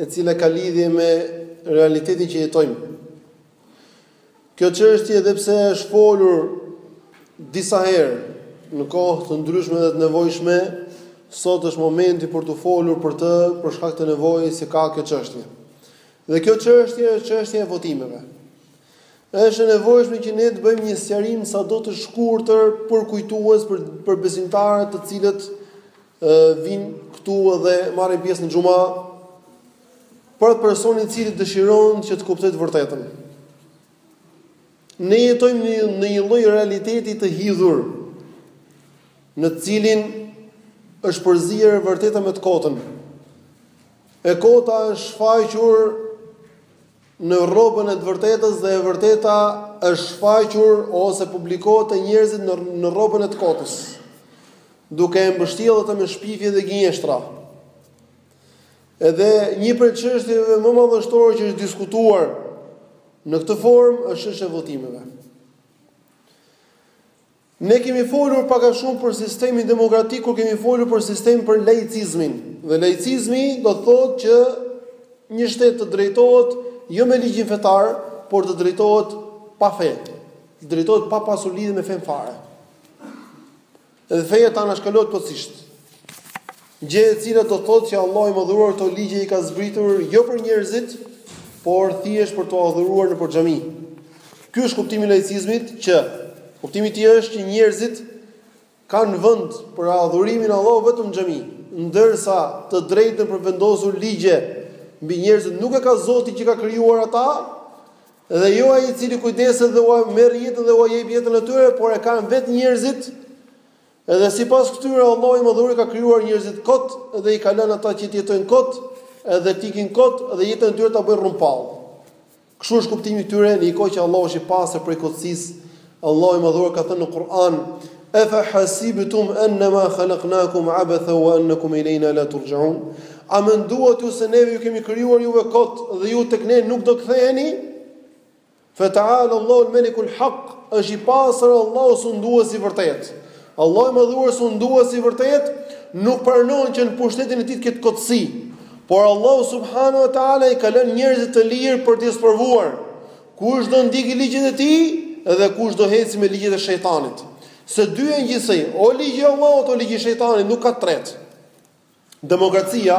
e cila ka lidhje me realitetin që jetojmë. Kjo çështje edhe pse është folur disa herë në kohë të ndryshme dhe të nevojshme, sot është momenti për të folur për të, për shkak të nevojës që ka kjo çështje. Dhe kjo çështje është çështja e votimeve. Është e nevojshme që ne të bëjmë një sqarim sado të shkurtër përkujtues për besimtarët të cilët vijnë këtu dhe marrin pjesë në xhuma për atë personin i cili dëshiron që të kuptojë të vërtetën. Ne jetojmë në një lloj realiteti të hidhur në të cilin është përzier e vërteta me të kotën. E kota është shfaqur në rrobën e të vërtetës dhe e vërteta është shfaqur ose publikohet te njerëzit në rrobën e të kotës duke e mbështjellë atë me shpifje dhe gënjeshtra edhe një prej çështjeve më madhështore që është diskutuar në këtë formë është çështja e votimeve Ne kemi folur pak a shumë për sistemin demokratik kur kemi folur për sistemin për laicizmin. Dhe laicizmi do të thotë që një shtet të drejtohet jo me ligjin fetar, por të drejtohet pa fe. Të drejtohet pa pasur lidhje me fenë fare. Dhe feja të anashkalohet plotësisht. Gjë e cila do të thotë që Allahu i Madhëruar këto ligje i ka zbritur jo për njerëzit, por thjesht për t'u adhuruar nëpër xhami. Ky është kuptimi i laicizmit që kuptimi i tij është që njerëzit kanë vend për adhurimin e Allahut vetëm në xhami, ndërsa të drejtën për vendosur ligje mbi njerëzit nuk e ka Zoti që i ka krijuar ata, dhe jo ai i cili kujdeset dhe ua merr jetën dhe ua jep jetën atyre, por e kanë vetë njerëzit Edhe sipas këtyre Allahu i Madhëruar i ka krijuar njerëzit kot dhe i ka lënë ata që të jetojnë kot dhe të ikin kot dhe jetën e tyre ta bëjnë rrumpall. Kështu është kuptimi i tyre, në një kohë që Allahu është i pastër prej kotësisë, Allahu i Madhëruar ka thënë në Kur'an: "E fa hasibtum annama khalaqnakum abatha wa annakum ilayna la turja'un?" A menduat ju se neve ju kemi krijuar juve kot dhe ju tek ne nuk do ktheheni? Fe ta'ala Allahu al-Maliku al-Haq, është i pastër Allahu sunduesi i vërtetë. Allahu i Madhëruar sunduesi i vërtetë nuk pranon që në pushtetin e tij të ketë kotësi. Por Allahu subhanahu wa ta'ala i ka lënë njerëzit të lirë për t'i sprovuar. Kush do ndjeki ligjet e tij dhe kush do heci me ligjet e shejtanit. Se dy janë gjithsej, o ligji i Allahut o ligji i shejtanit nuk ka tretë. Demokracia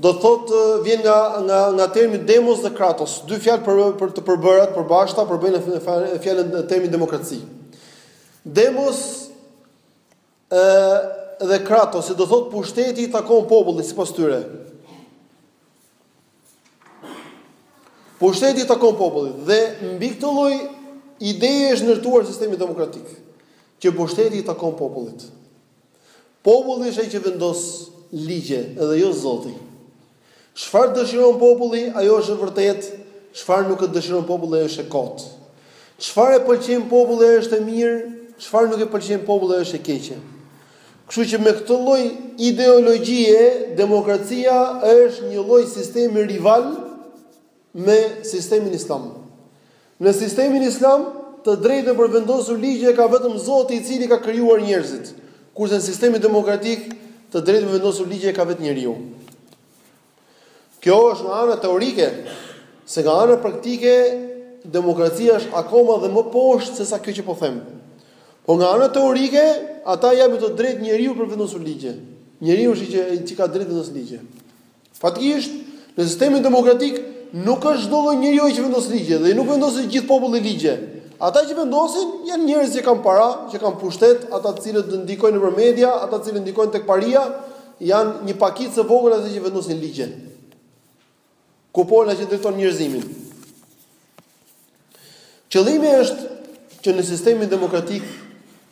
Do të thotë vjen nga nga nga termi demos dhe kratos, dy fjalë për për të përbërat përbashkëta përbëjnë fjalën e termit demokraci. Demos ë dhe kratos, do të thotë pushteti i takon popullit sipas tyre. Pushteti i takon popullit dhe mbi këtë lloj ideje është ndërtuar sistemi demokratik që pushteti i takon popullit. Populli është ai që vendos ligje edhe jo Zoti. Çfarë dëshiron populli, ajo është e vërtetë, çfarë nuk e dëshiron populli është e kotë. Çfarë e pëlqen populli është e mirë, çfarë nuk e pëlqen populli është e keqe. Kështu që me këtë lloj ideologjie demokracia është një lloj sistemi rival me sistemin islam. Në sistemin islam, të drejtën për vendosur ligje e ka vetëm Zoti i cili ka krijuar njerëzit, kurse në sistemin demokratik, të drejtën për vendosur ligje e ka vetë njeriu. Kjo është nga ana teorike, se nga ana praktike demokracia është akoma dhe më poshtë se sa kjo që po them. Po nga ana teorike, ata japin të drejtë njeriu për vendosur ligje. Njeriu është ai që ka drejtë vendosur ligje. Faktikisht, në sistemin demokratik nuk është çdo lloj njeriu që vendos ligje dhe nuk vendos i gjithë populli ligje. Ata që vendosin janë njerëz që kanë para, që kanë pushtet, ata të cilët ndikojnë nëpër media, ata të cilët ndikojnë tek paria, janë një pakicë e vogël ata që vendosin ligje. Kupola që drejton njerëzimin. Qëllimi është që në sistemin demokratik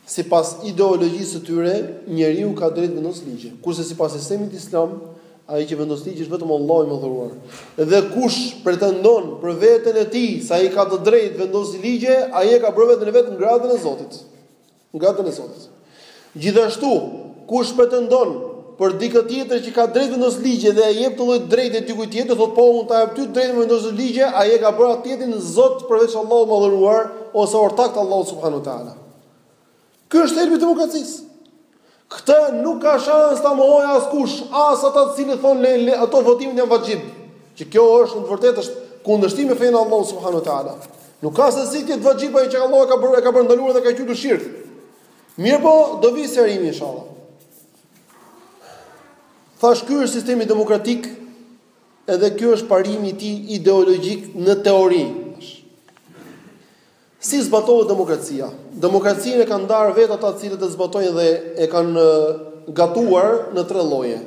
sipas ideologjisë së tyre njeriu ka drejtë vendos ligje, kurse sipas sistemit islam ai që vendos ligje është vetëm Allahu i madhëruar. Dhe kush pretendon për veten e tij se ai ka të drejtë vendos ligje, ai e ka bërë veten e vet n'gradën e Zotit. N'gradën e Zotit. Gjithashtu, kush pretendon për dikë tjetër që ka drejtë vendos ligje dhe e jep këtë lloj të drejte dikujt tjetër, thotë po unë ta jap ty drejtë me vendos ligje, ai e ka bërë atë tjetrin Zot përveç Allahut madhëruar ose ortak të Allahut subhanehu ue teala. Ky është thelbi i demokracisë. Këtë nuk ka shans ta mohojë askush, as ata të cilët thonë le, le ato votimet janë vaxhib, që kjo është në të vërtetë është kundërshtim me fenë Allahu subhanahu wa taala. Nuk ka se si të jetë vaxhib ajo që Allahu ka bërë ka bërë ndaluar dhe ka quajtur shirk. Mirpo do vi sqarimi inshallah. Thashë ky është sistemi demokratik edhe ky është parimi i tij ideologjik në teori. Si zbatohet demokracia? Demokracinë e kanë ndarë vetë ata të cilët e zbatojnë dhe e kanë gatuar në tre lloje.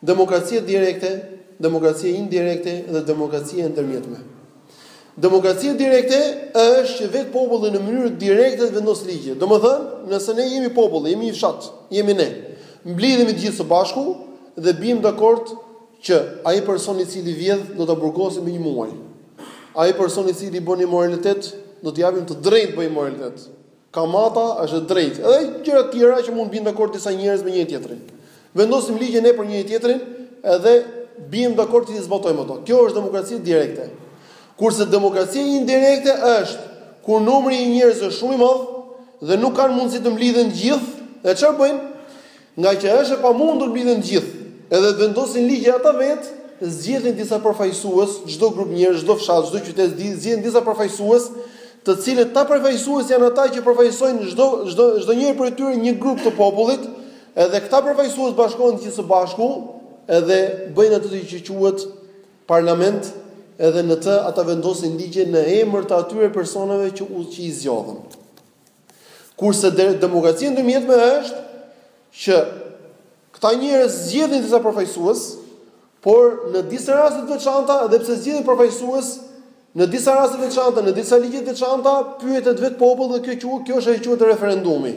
Demokracia direkte, demokracia indirekte dhe demokracia e ndërmjetme. Demokracia direkte është që vetë populli në mënyrë direkte të vendos ligje. Domethënë, nëse ne jemi popull, jemi një fshat, jemi ne. Mblidhemi të gjithë së bashku dhe biem dakord që ai person i cili vjedh do ta burgosim me një muaj. Ai person i cili bën imoralitet, do t'i japim të drejtë bëj imoralitet. Kamata është e drejtë. Edhe gjëra të tjera që mund të bien dakord disa njerëz me njëri-tjetrin. Vendosim ligje ne për njëri-tjetrin, edhe biem dakord t'i zbatojmë ato. Kjo është demokraci direkte. Kurse demokracia indirekte është kur numri i njerëzve është shumë i madh dhe nuk kanë mundësi të mblidhen të gjithë, dhe çfarë bëjnë? Nga që është e pamundur të mblidhen të gjithë, edhe të vendosin ligje ata vetë, zgjedhin disa përfaqësues, çdo grup njerëz, çdo fshat, çdo qytet zgjedhin disa përfaqësues, të cilët këta përfaqësues janë ata që përfaqësojnë çdo çdo çdo njëri prej tyre një grup të popullit, edhe këta përfaqësues bashkohen të gjithë së bashku, edhe bëjnë atë që quhet parlament, edhe në të ata vendosin ligje në emër të atyre personave që u që i zgjodhën. Kurse demokracia e ndërmjetme është që këta njerëz zgjedhin disa përfaqësues, por në disa raste të veçanta edhe pse zgjedhin përfaqësues, në disa raste të veçanta, në disa ligje të veçanta, pyetet vetë populli dhe kjo quhet, kjo është ajo që quhet referendumi.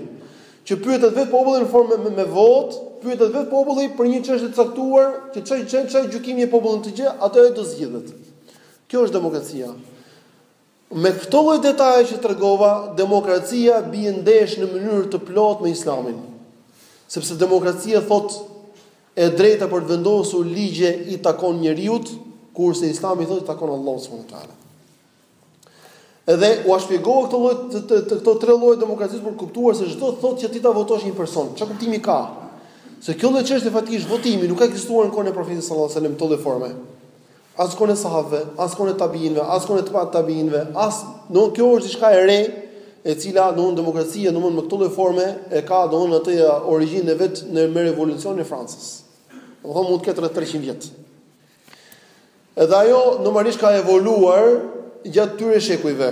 Që pyetet vetë populli në formë me, me, me votë, pyetet vetë populli për një çështje të caktuar, që ça është, ça është, ça është gjykimi i popullit të gjë, atë ai do zgjidhet. Kjo është demokracia. Me këto lloj detaje që tregova, demokracia bie ndesh në mënyrë të plotë me Islamin. Sepse demokracia thotë e drejta për të vendosur ligje i takon njeriut, kurse Islami thotë i takon Allahut subhanuhu teala. Edhe ua shpjegova këto lloj të, të, të këto tre lloje demokracisë për kuptuar se ç'do thotë që ti ta votosh një person, ça kuptimi ka? Se kjo lloj çështje faktikisht votimi nuk ka ekzistuar në kohën e Profetit sallallahu alajhi wasallam në këtë lloj forme. as kohën e sahabëve, as kohën e tabiinëve, as kohën e etba tabiinëve, as, domthonë kjo është diçka e re, e cila domthonë demokracia domthonë me këtë lloj forme e ka domthonë atë origjinën e vet në me revolucionin e Francës. Domthonë mund të ketë rreth 300 vjet. Edhe ajo normalisht ka evoluar gjatë këtyre shekujve.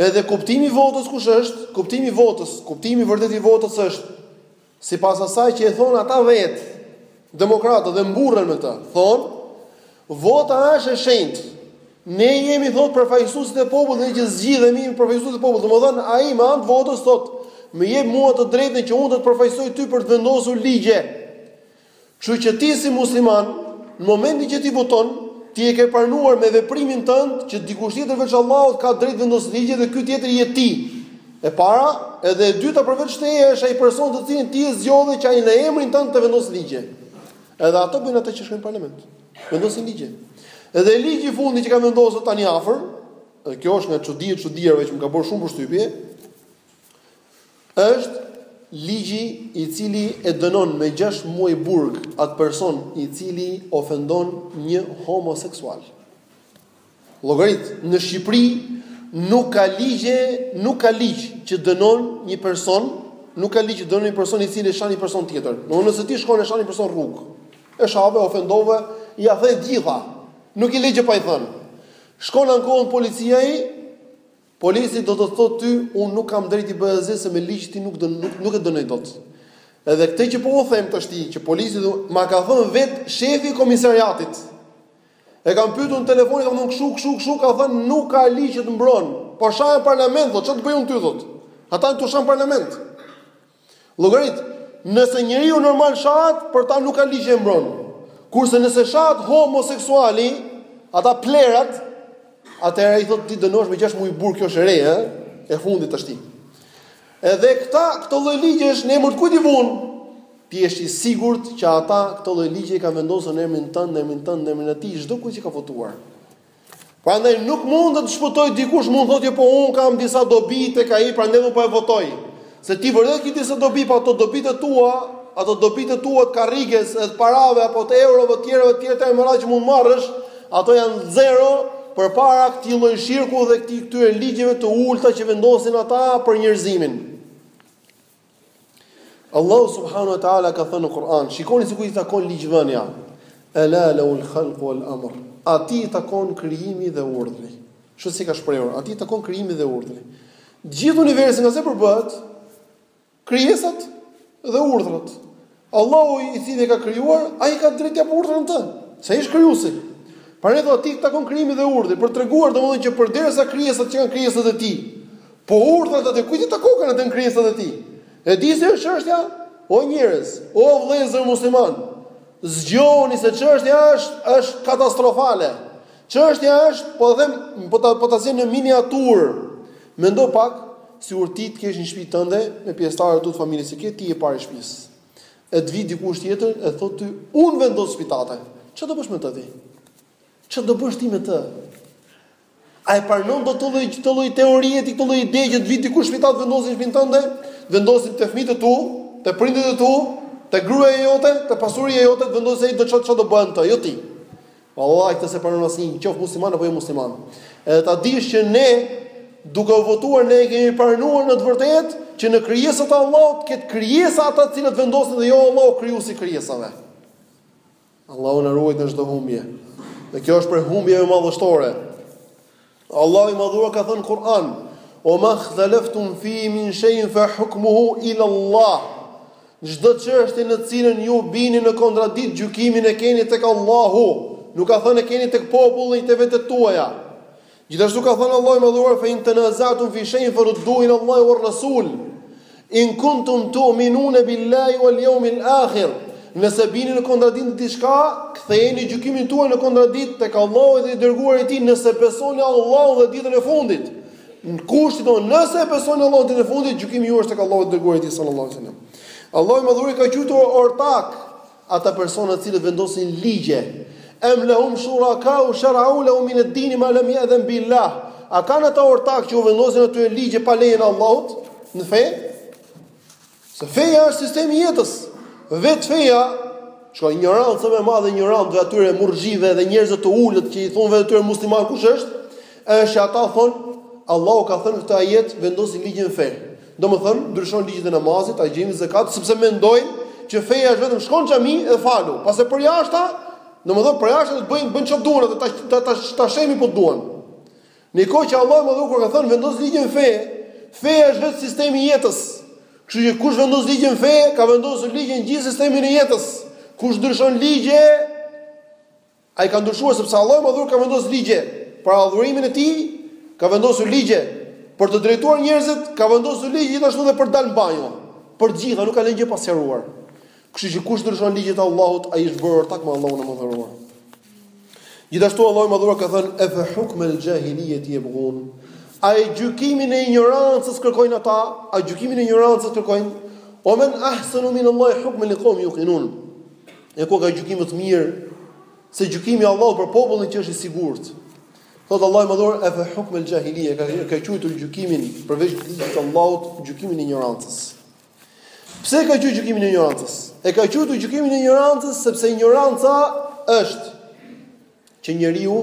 Edhe kuptimi i votës kush është? Kuptimi i votës, kuptimi i vërtetë i votës është Sipas asaj që e thonë ata vetë, demokratët dhe mburren me të, thonë, vota është e shenjtë. Ne jemi thotë përfaqësuesit e popullit, ne që zgjidhemi jemi përfaqësuesit e popullit. Domethënë ai me anë të votës thotë, më jep mua të drejtën që unë do të përfaqësoj ty për të vendosur ligje. Kështu që ti si musliman, në momentin që ti voton, ti e ke pranuar me veprimin tënd që dikush tjetër veç Allahut ka drejt vendos ligje dhe ky tjetri je ti. E para, edhe e dyta përveç teje është ai person të cilin ti e zgjodhe që ai në emrin tënd të vendos ligje. Edhe ato bëjnë atë që shkojnë në parlament. Vendosin ligje. Edhe ligji i fundit që ka vendosur tani afër, dhe kjo është nga çudia e çudirave që më ka bërë shumë përshtypje, Është ligji i cili e dënon me gjashtë muaj burg atë person i cili ofendon një homoseksual. Llogarit, në Shqipëri nuk ka ligje, nuk ka ligj që dënon një person, nuk ka ligj që dënon një person i cili e shan një person tjetër. Do nëse ti shkon e shan një person rrugë, e shave, ofendove, ia the gjitha. Nuk ka ligj, pa i thënë. Shkon ankohe n policia i Polici do të thotë ty, unë nuk kam drejt t'i bëj asgjë se me ligj ti nuk do nuk, nuk e dënoj dot. Edhe këtë që po u them tashti, që polici ma ka thënë vet shefi i komisariatit. E kam pyetur në telefon, i kam thënë kshu kshu kshu, ka thënë nuk ka ligj që të mbron. Po shahen parlament, thot, ça të bëj unë ty thot. Ata janë tu u sha n parlament. Llogarit, nëse njeriu normal shahet, për ta nuk ka ligj që e mbron. Kurse nëse shahet homoseksuali, ata plerat, atëherë ai thotë ti dënohesh me 6 muaj burg, kjo është e re, ë, e fundit tashti. Edhe këta, këto lloj ligjesh në emër të kujt i vunë? Të jesh i sigurt që ata këto lloj ligje i kanë vendosur në emrin tënd, në emrin tënd, në emrin e tij, çdo kujt që ka votuar. Prandaj nuk mund të shpëtoj dikush mund thotë jo, po un kam disa dobi tek ai, prandaj un po e votoj. Se ti vërtet ke disa dobi, po ato dobitë e tua, ato dobitë e tua të karriges, të parave apo të eurove të tjera të tjera me radh që mund marrësh, ato janë zero përpara këtij lloj shirku dhe këtij këtyre ligjeve të ulëta që vendosin ata për njerëzimin. Allahu subhanahu wa taala ka thënë në Kur'an, shikoni se kujt i takon ligjvënia. Ala lahul khalqu wal amr. Atij i takon krijimi dhe urdhri. Kështu si ka shprehur, atij i takon krijimi dhe urdhri. Gjithë universi nga se përbëhet krijesat dhe urdhrat. Allahu i cili e ka krijuar, ai ka drejtë të urdhërojë në të, se ai është krijuesi. Prandaj tho atij takon krijimi dhe urdhri, për treguar domethënë që përderisa krijesat që janë krijesat e tij, po urdhrat atë kujt i takon atë krijesat e tij. E di si është çështja, o njerëz, o vëllezër musliman, zgjohuni se çështja është është katastrofale. Çështja është, po them, po ta po ta zëmë në miniaturë. Mendo pak sikur ti të kesh një shtëpi tënde me pjesëtarët e tu të familjes si që ti je i pari i shtëpisë. E të vijë dikush tjetër e të thotë ty, "Unë vendos në shpi tate." Ça do bësh me të ti? Ça do bësh ti me të? A e pranon dot këtë lloj këtë lloj teorie ti, këtë lloj ideje që të vijë dikush në shpi tate të vendosi në shtëpinë tënde, të vendosi te fëmijët e tu, te prindërit e tu, te gruaja jote, te pasuria jote, të vendosi ai do ça ça do bëhet, jo ti. Vallahi këtë s'e pranon asnjë, qoftë musliman apo jo musliman. Edhe ta dish që ne duke u votuar ne e kemi pranuar në të vërtetë që në krijesat e Allahut të ketë krijesa ata të cilët vendosin dhe jo Allahu krijuesi i krijesave. Allahu na ruajtë nga çdo humbje. Dhe kjo është prej humbjeve madhështore. Allahu i Madhëruar ka thënë në Kur'an: "Wa ma khtalaftum fihi min shay'in fa hukmuhu ila Allah." Çdo çështje në të cilën ju bini në kontradiktë gjykimin e keni tek Allahu, nuk ka thënë e keni tek populli te vetet tuaja. Gjithashtu ka thënë Allahu i Madhuar: "Fa in tanaza'tum fi shay'in farudduhu ila Allahi war-rasul." In kuntum tu'minune billahi wal yawmil akhir. Nëse bini në kontradiktë në diçka, kthejeni gjykimin tuaj në kontradiktë tek Allahu dhe i dërguari i tij nëse besoni Allahun dhe ditën e fundit. Ne kush, sido, nëse besoni Allahun e ditën e fundit, gjykimi juaj është tek Allahu dhe i dërguari i tij sallallahu alaihi wasallam. Allahu i Madhëruar i ka qujtur ortakë Ata persona të cilët vendosin ligje, em lehum shurakau shara'u lahum min ad-din ma lam ya'dhan bihi Allah. A kanë ata ortakë që u vendosin atyre ligje pa lejen e Allahut në fe? Se feja është sistemi i jetës. Vet feja, çka? Injoranca më e madhe e injorantëve atyre murxhive dhe njerëzve të ulët që i thonë vetes së tyre muslimanë kush është? Është që ata thonë Allahu ka thënë në këtë ajet vendosin ligje në fe. Domethënë, ndryshojnë ligjet e namazit, agjërimit, zakatit, sepse mendojnë që feja është vetëm shko në xhami dhe falu. Pastaj për jashta, domethënë për jashta do të bëjnë bëjnë çfarë duan ata ta ta ta, ta themi po duan. Në një kohë që Allahu i Madhëruar ka thënë vendosin ligje në fe, feja është vetë sistemi i jetës. Kështu që kush vendos ligje në fe, ka vendosur ligje në gjithë sistemin e jetës. Kush ndryshon ligje, Ai ka ndryshuar sepse Allahu i Madhëruar ka vendosur ligje për adhurimin e Tij, ka vendosur ligje për të drejtuar njerëzit, ka vendosur ligje gjithashtu edhe për të dalë në banjo. Për të gjitha nuk ka lënë gjë pa sqaruar. Kështu që kush ndryshon ligjet e Allahut, ai është bërë ortak me Allahun e Madhëruar. Gjithashtu Allahu i Madhëruar ka thënë: "E fa hukm al-jahiliyati yabghun?" A gjykimin e injorancës kërkojnë ata? A gjykimin e injorancës kërkojnë? Wa men ahsanu min Allahi hukman liqawmin yuqinun. E ku ka gjykim më të mirë se gjykimi i Allahut për popullin që është i sigurt? Thotë Allahu i Madhëruar, "E fa hukm al-jahiliya", e ka quajtur gjykimin përveç ligjit të Allahut, gjykimin e injorancës. Pse e ka quajtur gjykimin e injorancës? E ka quajtur gjykimin e injorancës sepse injoranca është që njeriu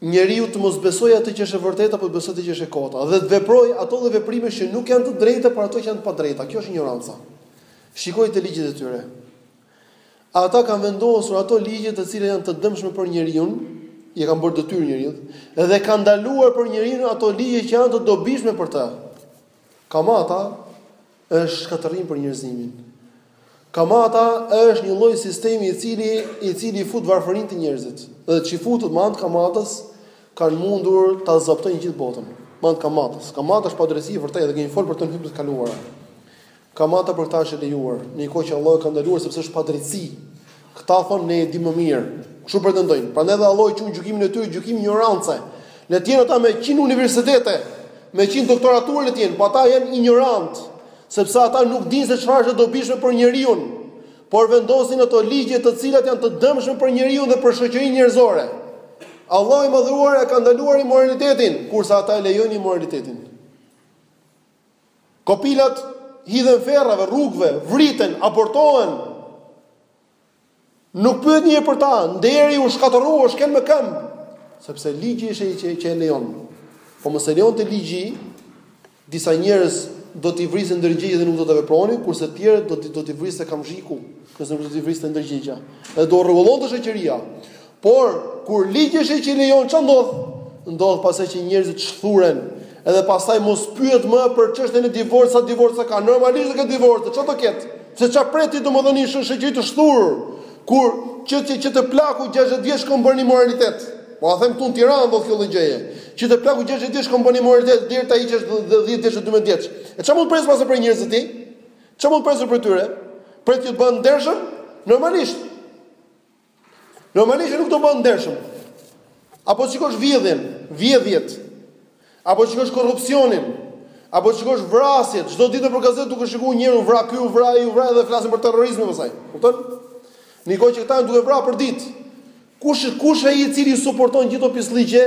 njeriu të mos besojë atë që është e vërtetë apo të besojë atë që është e kota dhe të veprojë ato lloj veprime që nuk janë të drejta, por ato që janë të padrejta. Kjo është injoranca. Shikoji te ligjet e tyre. Ata kanë vendosur ato ligje të cilat janë të dëmshme për njeriun, i kanë bërë detyrë njeriut, dhe kanë ndaluar për njeriun ato ligje që janë të dobishme për të. Kamata është shkatërrim për njerëzimin. Kamata është një lloj sistemi i cili i cili fut varfërinë te njerëzit. Dhe çifutët me anë të kamatës kanë mundur ta zaptojnë gjithë botën. Me anë të kamatës. Kamata është padrejtësi vërtet, dhe kemi fol për të në hutbet e kaluara. Kamata për këta është e lejuar, në një kohë që Allahu e ka ndaluar sepse është padrejtësi. Këta thonë ne e dimë më mirë. Kështu pretendojnë. Prandaj dhe Allahu e quan gjykimin e tyre gjykim injorance. Le të jenë ata me 100 universitete, me 100 doktoraturë le të jenë, po ata janë injorantë, sepse ata nuk dinë se çfarë është e dobishme për njeriun. Por vendosin ato ligje të cilat janë të dëmshme për njeriun dhe për shoqërinë njerëzore. Allahu i Madhëruar e ka ndaluar imoralitetin, kurse ata e lejojnë imoralitetin. Kopilat hidhen ferrave, rrugëve, vriten, abortohen. Nuk pyet njeri për ta, nderi u shkatërrua, u shkel me këmbë, sepse ligji është ai që që e lejon. Po mos e lejonte ligji, disa njerëz do t'i vriste ndërgjegjja dhe nuk do ta vepronin, kurse të tjerët do t'i do t'i vriste kamxhiku, nëse nuk do t'i vriste ndërgjegjja. Dhe do u rregullonte shoqëria. Por, kur ligji është ai që i lejon, ça ndodh? Ndodh pastaj që njerëzit shthuren, edhe pastaj mos pyet më për çështjen e divorcit, sa divorce ka. Normalisht do të ketë divorce, çfarë do ketë? Se çfarë pret ti domethënë një shoqëri të shthurur? Kur që që, që te plaku 60 vjeç shkon bën imoralitet. Po e them këtu në Tiranë ndodh kjo lloj gjëje. Që te plaku 60 vjeç shkon bën imoralitet deri te ai që është 10 vjeç 12 vjeç. E çfarë mund të presësh pastaj prej njerëzve ti? Çfarë mund të presësh prej tyre? Pret që të bëhen të ndershëm? Normalisht. Normalisht nuk do bëhen të ndershëm. Apo të shikosh vjedhjen, vjedhjet. Apo të shikosh korrupsionin. Apo të shikosh vrasjet, çdo ditë nëpër gazeta duke shikuar njeriu u vra ky, u vra ai, u vra dhe flasin për terrorizmin pastaj. Kupton? Në një kohë që këta janë duke vrarë për ditë. Kush, kush është ai i cili i suporton gjithë këto pisllëqe,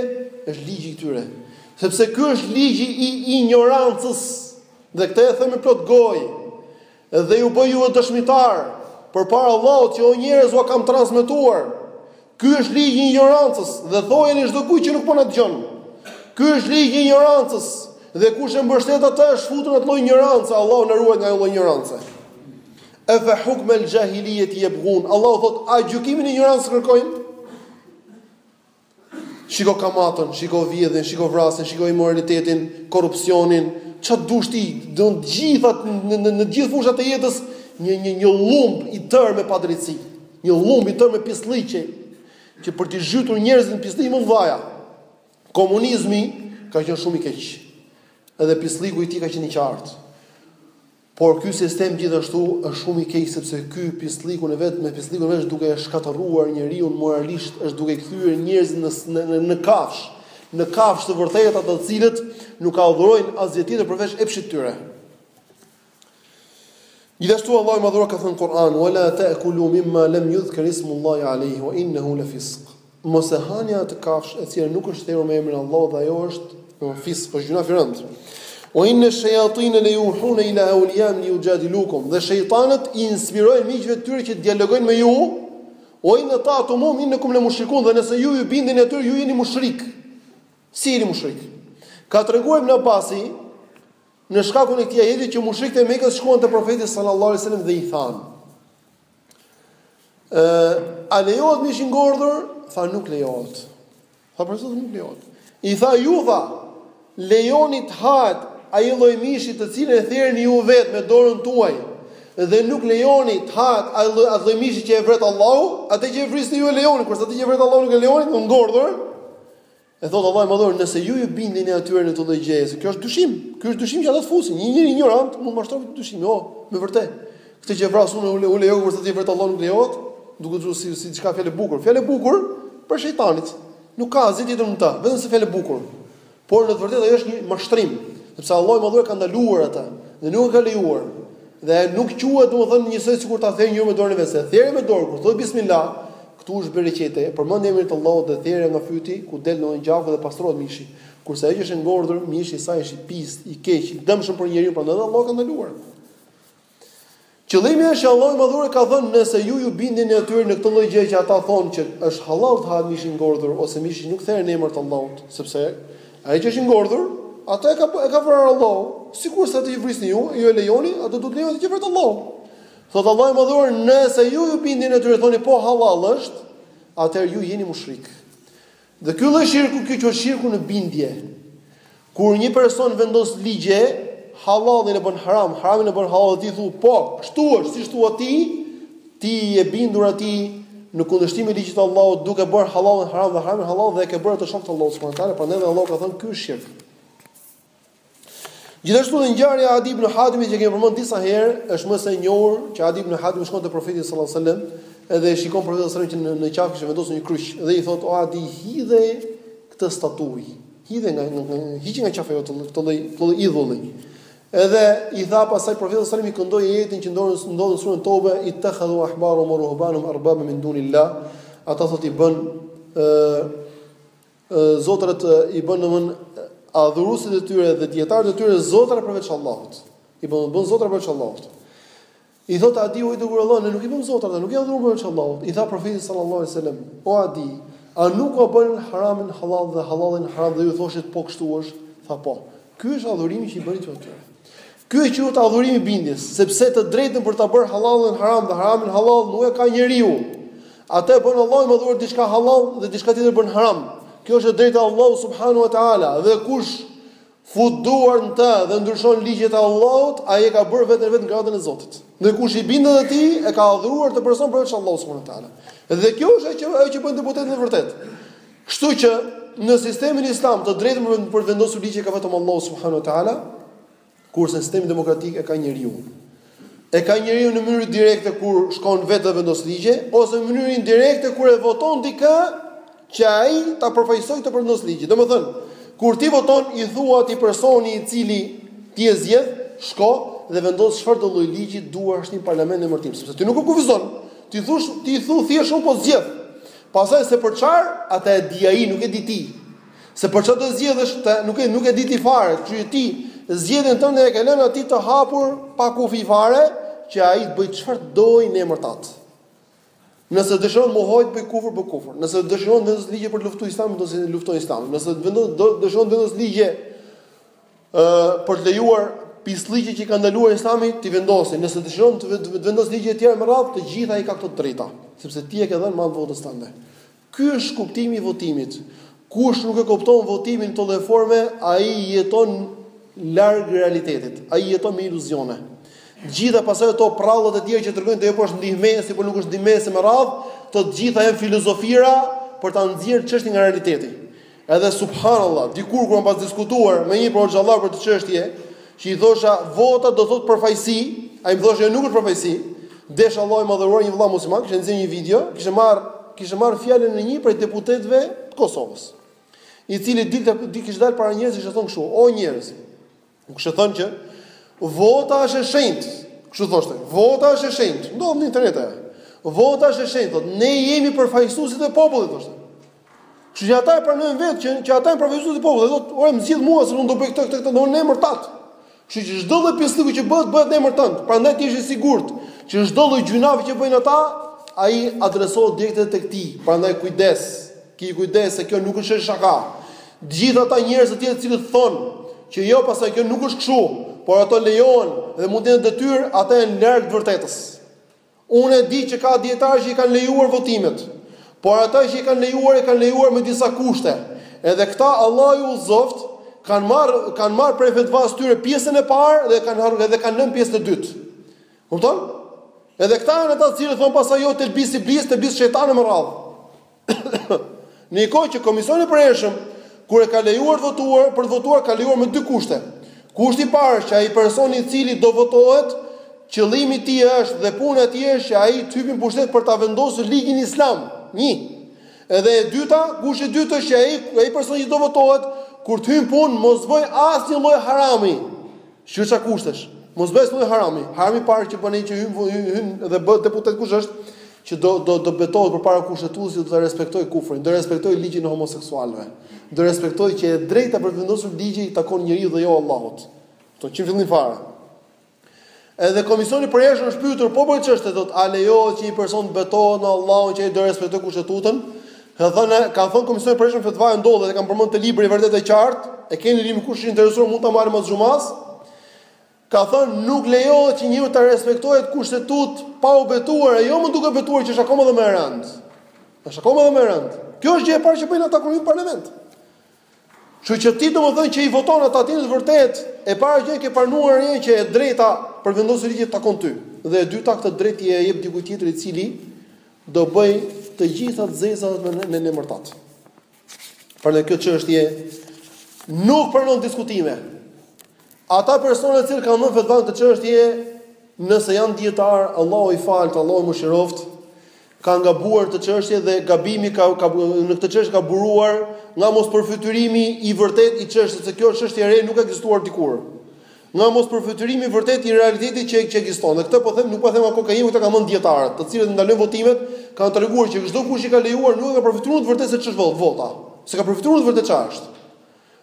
është ligji i tyre. Sepse ky është ligji i injorancës. Dhe këtë e themi me plot gojë. Dhe ju bëj juve dëshmitar përpara Allahut që o njerëz ua kam transmetuar. Ky është ligji i injorancës dhe thojeni çdo kujt që nuk po na dëgjon. Ky është ligji i injorancës dhe kush e mbështet atë është futur në atë lloj injorance, Allahu na ruajt nga ajo lloj injorance. Afa hukm al jahiliyet yabghun. Allahu thot, a gjykimin e injorancës kërkojnë? Shiko kamatën, shiko vjedhjen, shiko vrasjen, shiko imoralitetin, korrupsionin, çfarë dush ti, të gjitha në në të gjithë fushat e jetës një një një llumb i tërë me padrejtësi, një llumb i tërë me pislliqe që për t'i zhytur njerëzit në pisllik më të madh. Komunizmi ka qenë shumë i keq. Edhe pislliku i tij ka qenë i qartë. Por ky sistem gjithashtu është shumë i keq sepse ky pisllikun e vet me pisllikun e vet është duke e shkatërruar njeriun moralisht, është duke kthyer njerëzit në në në kafshë, në kafshë të vërtetë ata të cilët nuk adhurojnë asgjë tjetër përveç epshit tyre. Gjithashtu Allahu i Madhëruar ka thënë në Kur'an, "Wala ta'kulu mimma lam yuzkar ismullahi alayhi wa innahu lafisq." Mos e hani atë kafshë e cila nuk është therur me emrin e Allahut dhe ajo është, domthon fisq, është gjynah i rëndë. Ue inne shejatine le juhune ila eulijaihim li jugjadilukum, dhe shejtanët i inspirojnë miqve të tyre që të dialogojnë me ju, ue in eta'tumuhum, innekum le mushrikun, dhe nëse ju ju bindeni atyre, ju jeni mushrik. Si jeni mushrik? Ka treguar Ibn Abasi, në shkakun e këtij ajeti që mushrikët e Mekës shkuan te profeti sallallahu alajhi wasallam dhe i thanë Ë, a lejohet mishi i ngordhur? Tha nuk lejohet. Tha përse nuk lejohet. I tha ju tha, lejoni të hahet ai lloj mishi të cilin e therni ju vetë me dorën tuaj dhe nuk lejoni të hahet ai lloj mishi që e vret Allahu, atë që e vrisni ju e lejoni, kurse atë që e vret Allahu nuk e lejoni, të ngordhur. E thotë Allahu i Madhëruar, nëse ju ju bindeni atyre në këtë lloj gjëje, se kjo është dyshim, ky është dyshim që ata të fusin, një njeri injorant mund të mashtrohet me dyshim, jo, me vërtet. Këtë që e vras unë lejohet kurse atë që e vret Allahu nuk lejohet, duke thënë si si diçka fjalë e bukur. Fjalë e bukur prej shejtanit. Nuk ka asgjë tjetër në ta, vetëm se fjalë e bukur. Por në të vërtetë ajo është një mashtrim, sepse Allahu i Madhëruar ka ndaluar atë dhe nuk e ka lejuar. Dhe nuk quhet domethënë njësoj sikur ta therë njeriu me dorën e vet, se therja me dorë, kur thotë bismillah, Këtu është bereqeti, e përmend emrin e Allahut dhe therja nga fyti ku del domethënë gjaku dhe pastrohet mishi. Kurse ajo që është e ngordhur, mishi i saj është i pistë, i keq, i dëmshëm për njeriun, prandaj Allahu ka ndaluar. Qëllimi është që Allahu i Madhëruar ka thënë nëse ju ju bindeni atyre në këtë lloj gjë që ata thonë që është halal të hahet mishi i ngordhur ose mishi që nuk theret në emër të Allahut, sepse ajo që është i ngordhur, atë e ka e ka vrarë Allahu. Sikurse atë që e vrisni ju, ju e lejoni, atë duhet ta lejoni atë që e vret Allahu. Thotë Allahu i Madhëruar, nëse ju ju bindeni atyre thoni po hallall është, atëherë ju jeni mushrik. Dhe ky lloj shirku, ky që është shirku në bindje. Kur një person vendos ligje, halallin e bën haram, haramin e bën halal, ti thu po, kështu është, siç thua ti, ti je bindur atij në kundërshtim me ligjit të Allahut, duke bërë halallin haram dhe haramin halal dhe e ke bërë atë shok të Allahut subhanahu teala, prandaj Allahu ka thënë ky është shirku. Gjithashtu dhe ngjarja e Adi ibn Hatimit që kemi përmend disa herë, është më se e njohur që Adi ibn Hatimi shkon te profeti sallallahu alajhi wasallam edhe e shikon profetin sallallahu alajhi wasallam që në qafë kishte vendosur një kryq dhe i thotë o Adi hidhe këtë statuj, hidhe nga nga hiqe nga qafa jote këtë lloj këtë lloj idhulli. Edhe i tha pasaj profeti sallallahu alajhi wasallam i këndoi ajetin që ndodhet ndodhet në surën Tobe ittakhadhu ahbarahum wa ruhbanahum arbaban min dunillah ata thotë i bën ë Zotërat i bënë domthon adhuruesit e tyre dhe dijetarët e tyre zotëra përveç Allahut. I bënë bën zotëra përveç Allahut. I thotë Adiu i dërguari Allahut, ne nuk i bëmë zotëra, nuk i adhurojmë përveç Allahut. I tha profeti sallallahu alajhi wasallam, o Adi, a nuk e bënin haramin halal dhe halalin haram dhe ju thoshit po kështu është? Tha po. Ky është adhurimi që i bëni atyre. Ky quhet adhurim i bindjes, sepse të drejtën për ta bërë hallallin haram dhe haramin hallall nuk e ka njeriu. Atë e bën Allahu i Madhëruar diçka hallall dhe diçka tjetër bën haram. Kjo është e drejta e Allahut subhanahu wa taala dhe kush fut duar në të dhe ndryshon ligjet e Allahut, ai e ka bërë veten vetë në gradën e Zotit. Dhe kush i bindet atij e ka adhuruar atë person përveç Allahut subhanahu wa taala. Dhe kjo është ajo që ajo që bën deputeti në të vërtetë. Kështu që në sistemin islam të drejtën për të vendosur ligje ka vetëm Allahu subhanahu wa taala, Kurse sistemi demokratik e ka njeriu. E ka njeriu në mënyrë direkte kur shkon vetë dhe vendos ligje ose në mënyrë indirekte kur e voton dikë që ai ta përfaqësojë të vendos ligje. Domethënë, kur ti voton i thua atij personi i cili ti e zgjedh, shko dhe vendos çfarë do lloj ligji duash në parlament në emër tim, sepse ti nuk e kufizon. T'i thuash, ti thu thjesht unë po të zgjedh. Pastaj se për çfarë, ata e di ai, nuk e di ti. Se për çfarë do zgjedhësh ti nuk e nuk e di ti fare, kështu që ti zgjedhjen tënde e ke lënë atij të hapur pa kufi fare, që ai të bëjë çfarë dojë në emër tat. Nëse dëshiron ai të bëjë kufër bën kufër. Nëse dëshiron vendos ligje për të luftuar Islamin, do të luftojë Islamin. Nëse vendos do dëshiron vendos ligje ë për të lejuar pislliqe që ka ndaluar Islami, t'i vendosi. Nëse dëshiron të vendos ligje të tjera me radhë, të gjitha i ka këto drejta, sepse ti ia ke dhënë me anë të votës tënde. Ky është kuptimi i votimit. Kush nuk e kupton votimin në këtë lloj forme, ai jeton larg realitetit, ai jeton me iluzione. Të gjitha pasaj ato prallat e tjera që tregojnë jo po është ndihmës, por nuk është ndihmës e me radhë, të gjitha janë filozofira për ta nxjerrë çështjen nga realiteti. Edhe subhanallah, dikur kur kam pas diskutuar me një prej hoxhallarëve për të çështje, që i thosha vota do thotë përfaqësi, ai më thoshte jo nuk është përfaqësi. Desh Allahu më dhuroi një vëlla musliman, kishte nxjerrë një video, kishte marr, kishte marr fjalën e një prej deputetëve të Kosovës. I cili di kishte dalë para njerëzve kishte thën kështu, o njerëz, kishte thënë që vota është e shenjtë. Kështu thoshte, vota është e shenjtë. Ndodh në internet ajo. Vota është e shenjtë, thotë, ne jemi përfaqësuesit e popullit, thoshte. Kështu që ata e pranojnë vetë që që ata janë përfaqësuesit e popullit, thotë, ore më zgjidh mua se unë do bëj këtë këtë këtë në emër tat. Kështu që çdo lloj pisllëku që bëhet bëhet në emër tënd. Prandaj ti je i sigurt që çdo lloj gjynahi që bëjnë ata, ai adresohet direkt tek ti. Prandaj kujdes, ki kujdes se kjo nuk është shaka. Të gjithë ata njerëz të tjerë të cilët thonë që jo pastaj kjo nuk është kështu, por ato lejohen dhe mund të jenë detyrë, ata janë larg të vërtetës. Unë e di që ka dietarë që i kanë lejuar votimet, por ata që i kanë lejuar i kanë lejuar me disa kushte. Edhe këta Allahu i udhëzoft, kanë marr kanë marr prej fetvas së tyre pjesën e parë dhe kanë harruar edhe kanë lënë pjesën e dytë. Kupton? Edhe këta janë ata të cilët thon pastaj jo telbis iblis, telbis shejtani me radhë. Në një kohë që Komisioni i Përhershëm kur e ka lejuar të votuarit, për të votuar ka lejuar me dy kushte. Kushti i parë që ai personi i cili do votohet, qëllimi i tij është dhe puna e tij është që ai të hyjë në pushtet për ta vendosur ligjin islam. Një. Edhe e dyta, kushti i dytë është që ai ai personi që do votohet kur të hyjë në punë mos bëjë asnjë lloj harami. Shih ça kushtesh. Mos bëjë asnjë lloj harami. Harami i parë që bën ai që hyn hyn dhe bëhet deputet kush është? Që do do do betohet përpara kushtetutës do ta respektojë kufrin, do respektojë ligjin e homoseksualëve. Do respektojë që e drejta për të vendosur ligje i takon njeriut dhe jo Allahut. Kto që në fillim fare. Edhe Komisioni i Përhershëm është pyetur po për këtë çështje thotë a lejohet që një person të betohet në Allahun që ai do respektojë kushtetutën? Ka thënë, ka thënë Komisioni i Përhershëm, fetvaja ndodhet, e kam përmend te libri E vërteta e qartë, e keni librin kush është interesuar mund ta marrë mas xhumasë. Ka thënë nuk lejohet që njeriu ta respektojë kushtetutën pa u betuar e jo më duke u betuar që është akoma dhe më e rëndë. Është akoma dhe më e rëndë. Kjo është gjëja e parë që bëjnë ata kur hyjnë në parlament. Kështu që ti domethënë që i voton ata ti në të vërtetë e para gjë që ke pranuar je që e drejta për të vendosur ligje të takon ty. Dhe e dyta këtë të drejtë ti ia jep dikujt tjetër i cili do bëjë të gjitha të zezat në në në emër tat. Prandaj kjo çështje nuk pranon diskutime. Ata persona të cilët kanë dhënë fetva në këtë çështje, nëse janë dijetar, Allahu i faltë, Allahu i mëshiroftë, kanë gabuar në këtë çështje dhe gabimi ka, ka në këtë çështje ka buruar nga mospërfytyrimi i vërtetë i çështjes se kjo çështje e re nuk ka ekzistuar dikur. Nga mospërfytyrimi i vërtetë i realitetit që që ekziston. Dhe këtë po them, nuk po them apo kam unë, këtë e kanë thënë dijetarët, të cilët i ndalojnë votimet, kanë treguar që çdokush i ka lejuar nuk e ka përfytyruar vërtet se ç'është vota. S'e ka përfytyruar vërtet ç'është.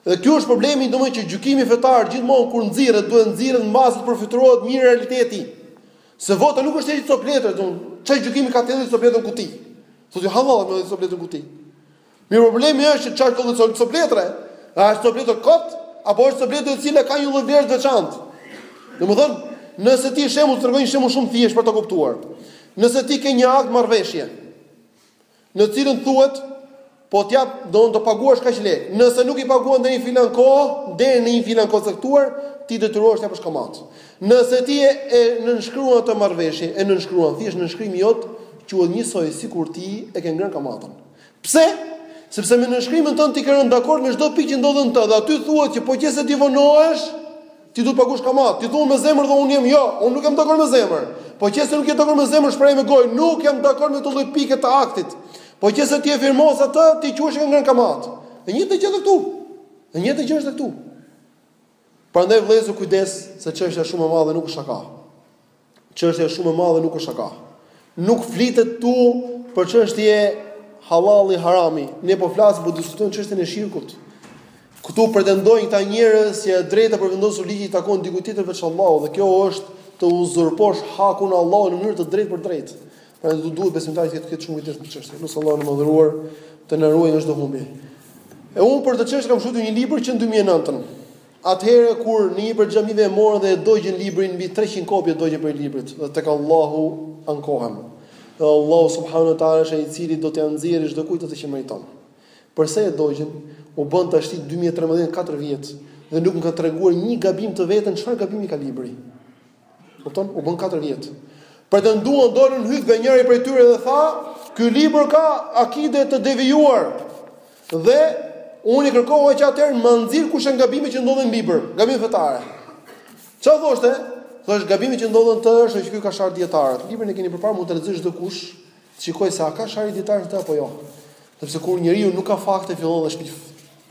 Dhe ky është problemi domethënë që gjykimi fetar gjithmonë kur nxirret duhet nxirret mbasi të përfytyrohet mirë realiteti. Se vota nuk është thjesht copë letër, thonë, ça gjykimi ka të hedhë copë letër në kuti. Thotë jo hallall me copë letër në kuti. Mirë problemi është që ça ka ajo copë letër. A është copë letër kot apo është copë letër e cila ka një lloj vlerë të veçantë. Domethënë, nëse ti shembull të tregoj një shembull shumë të thjeshtë për ta kuptuar. Nëse ti ke një akt marrëveshje, Në cilën thuhet, Po t'ja, do të thonë të paguash kaq lekë. Nëse nuk i paguan deri në filan kohë, deri në një filan kohë të caktuar, ti detyrohesh të japësh kamatë. Nëse ti e nënshkruan atë marrëveshje, e nënshkruan thjesht nënshkrimi jot, quhet njësoj sikur ti e ke ngrënë kamatën. Pse? Sepse me nënshkrimin tënd ti ke rënë dakord me çdo pikë që ndodhet në të, dhe aty thuhet që po qe se ti vonohesh, Ti duhet të paguash kamatë. Ti thua me zemër dhe unë jam jo, unë nuk jam dakord me zemër. Po qe se nuk je dakord me zemër, shprehe me gojë, nuk jam dakord me këtë lloj pike të aktit. Po qe se ti e firmos atë, ti quhesh që ke ngrënë kamatë. E njëjta gjë edhe këtu. E njëjta gjë është këtu. Prandaj vëllezër kujdes, se çështja është shumë e madhe, nuk është shaka. Çështja është shumë e madhe, nuk është shaka. Nuk flitet këtu për çështje halali harami. Ne po flasim po diskutojmë çështjen e shirkut. Këtu pretendojnë këta njerëz se e drejta për të vendosur ligj i takon dikujt tjetër veç Allahut dhe kjo është të uzurposh hakun e Allahut në mënyrë të drejtpërdrejtë. Prandaj duhet besimtari të ketë shumë kujdes për çështjen. Lus Allahun e madhëruar të na ruajë nga çdo humbje. E unë për këtë çështje kam shkruar një libër që në 2009. Atëherë kur, në një prej xhamive e morën dhe e dogjën librin, mbi treqind kopje dogjën prej librit, dhe tek Allahu ankohem. Dhe Allahu subhanahu wa taala është ai i cili do t'ia nxjerrë çdokujt atë që meriton. Përse e dogjën? U bën tashti dy mijë e trembëdhjetë, katër vjet, dhe nuk më kanë treguar një gabim të vetëm, çfarë gabimi ka libri? Kupton? U bën 4 vjet. Pretenduan doli në hytbe njëri prej tyre dhe tha, "Ky libër ka akide të devijuar." Dhe unë i kërkova që atëherë më nxirr kush janë gabimet që ndodhen në libër, gabime fetare. Çfarë thoshte? Thoshte gabimi që ndodhet në të është që ky ka sharë dijetarët. Librin e keni përpara mund ta lexojë çdokush, të shikojë se a ka sharë dijetarët apo jo. Sepse kur njeriu nuk ka fakte fillon dhe shpif.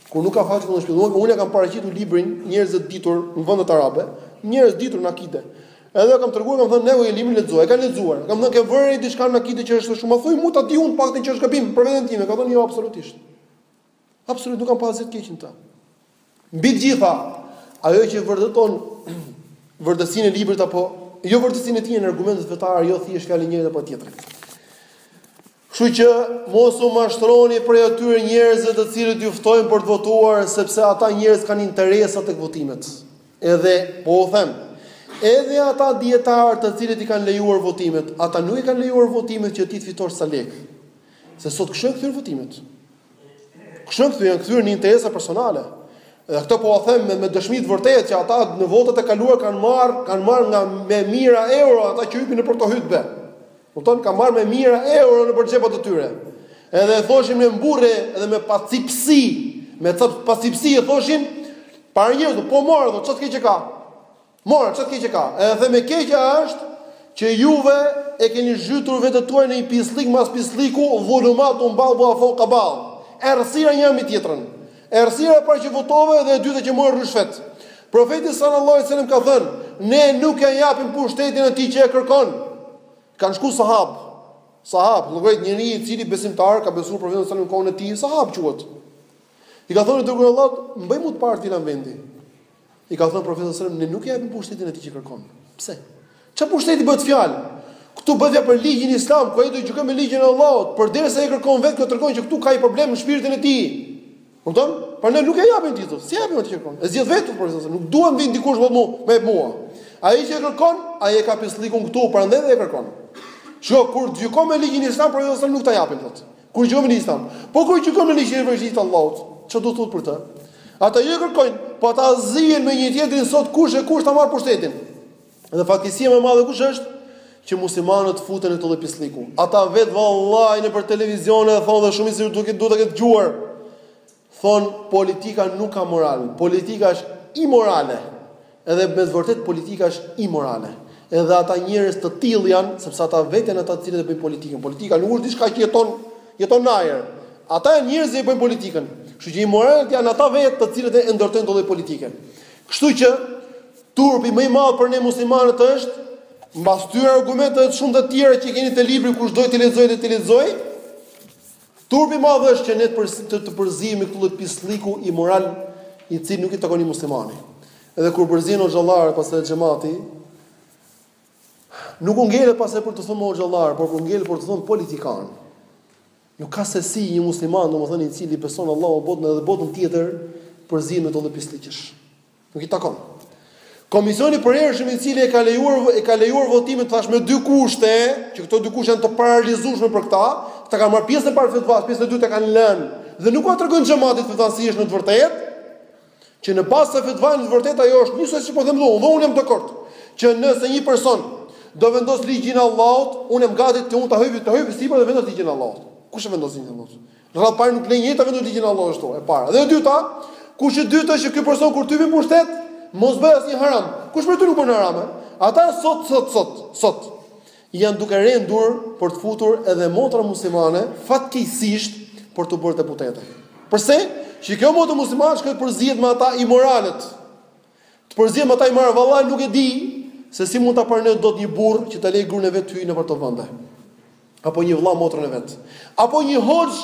Kur nuk ka fakte fillon dhe shpif, unë e kam paraqitur librin Njerëz të ditur në vendet arabe, njerëz të ditur në akide. Edhe kam treguar, kam thënë, "Më lexo librin, lexoje." E kanë lexuar. Kam thënë, "Ke vënë diçka në akide që është shumë thuj, mund ta di unë faktin që është gabim për veten time." Ka thënë, "Jo, absolutisht." Absolutisht nuk kam pasur asgjë të keqën ta. Mbi të gjitha, ajo që vërteton vërtetësinë e librit apo jo vërtetësinë e tij janë argumentet fetare, jo thjesht fjalë njëri apo tjetri. Kështu që, mos u mashtroni prej atyre njerëzve të cilët ju ftojnë për të votuar, sepse ata njerëz kanë interesa tek votimet. Edhe, po u them, edhe ata dijetarë të cilët i kanë lejuar votimet, ata nuk i kanë lejuar votimet që ti të fitosh sa lekë. Se sot kështu janë kthyer votimet. Kështu janë kthy, janë kthyer në interesa personale. Edhe këto po u them me, me dëshmi të vërtetë që ata në votat e kaluara kanë marrë, kanë marrë nga me mijëra euro ata që hypin nëpër ato hutbe. Kupton, kanë marrë me mijëra euro nëpër xhepat e tyre. Edhe e thoshin me mburrje dhe me pacipsi, me pacipsi e thoshin para njerëzve, po morë, ça të keqe ka? More, ça të keqe ka? Edhe dhe më e keqja është që juve e keni zhytur veten tuaj në një pisllik mas pislliku, dhulumatun badhuha feuka badh. Errësira njëra mbi tjetrën. Errësira e parë që votove dhe e dyta që more ryshfet. Profeti sallallahu alaihi wasallam ka thënë, ne nuk e japim pushtetin atij që e kërkon. Kan shku sahab. Sahab, do thotë njeri i cili besimtar ka besuar profetin sallallahu alaihi wasallam kohën e tij, sahab quhet. I ka thënë i dërguar i Allahut, më bëj mu të parë te filan vendi. I ka thënë profeti sallallahu alajhi wasallam, ne nuk e japim pushtetin atij që e kërkon. Pse? Çfarë pushteti bëhet fjalë? Këtu bëhet fjalë për ligjin islam, ku ai do të gjykojë me ligjin e Allahut, përderisa ai e kërkon vetë, kjo tregon që këtu ka një problem në shpirtin e tij. Kupton? Por ne nuk e japim titull, s'ia japim atij që kërkon. E zgjedh vetë profeti sallallahu alajhi wasallam, nuk dua me vijë dikush vendosmë mua. Ai që e kërkon, ai e ka pisllikun këtu, prandaj e kërkon. Kjo kur gjykon me ligjin islam, profeti sallallahu alajhi wasallam nuk ta japim thotë. Kur gjykon me ligj islam, po kur gjykon me ligj përveç të Allahut, çfarë duhet thënë për të? Ata jo e kërkojnë, po ata zihen me një tjetrin sot kush e kush ta marr pushtetin. Dhe fatkeqësia më e madhe kush është? Që muslimanët futen në këtë lloj pislliku. Ata vetë vallahi nëpër televizione e thonë dhe shumë prej jush duhet ta kenë dëgjuar. Thonë politika nuk ka moral, politika është imorale. Edhe me të vërtetë politika është imorale. Edhe ata njerëz të tillë janë, sepse ata vetë janë ata të cilët e bëjnë politikën. Politika nuk është diçka që jeton, jeton në ajër. Ata janë njerëz që e bëjnë politikën. Kështu që imoralët janë ata vetë të cilët e ndërtojnë këtë lloj politike. Kështu që turpi më i madh për ne muslimanët është mbas këtyre argumenteve dhe shumë të tjera që keni te libri kush do t'i lexojë le t'i lexojë Turp i madh është që ne të të përzihemi me këtë lloj pislliku imoral, i cili nuk i takon një muslimani. Edhe kur përzihen hoxhallarët pastaj xhemati, nuk u ngelet pastaj për të thënë hoxhallar, por u ngelet për të thënë politikanë. Nuk ka se si një musliman, domethënë i cili beson Allahun botën edhe botën tjetër, përzihet me këto lloj pislliqesh. Nuk i takon. Komisioni i përhershëm i cili e ka lejuar e ka lejuar votimin thashë me dy kushte, që këto dy kushte janë të paralizueshme për këta, këta kanë marrë pjesën e parë të fetvasë, pjesën e dytë e kanë lënë dhe nuk ua tregojnë xhematit fetvan si është në të vërtetë, që në bazë se fetvaja në të vërtetë ajo është njësoj si po them edhe unë jam dakord që nëse një person do vendos ligjin e Allahut, unë jam gati të unë ta hip ta hip sipër të vendos ligjin e Allahut. Kush e vendos ligjin e Allahut? Radhë të parë nuk lë njeri ta vendosë ligjin e Allahut ashtu, e para. Dhe e dyta, kushti i dytë është që ky person kur të hypi në pushtet, mos bëj asnjë haram. Kush prej tyre nuk bën haram? Ata sot sot sot sot janë duke rendur për të futur edhe motra muslimane fatkeqësisht për t'u bërë deputete. Përse? Që kjo motra muslimane të shkojë të përzihet me ata imoralët. Të përzihet me ata imoralë vallahi nuk e di se si mund ta pranoj dot një burrë që ta lej gruan e vet të hyjë nëpër ato vende. Apo një vëlla motrën e vet. Apo një hoxh,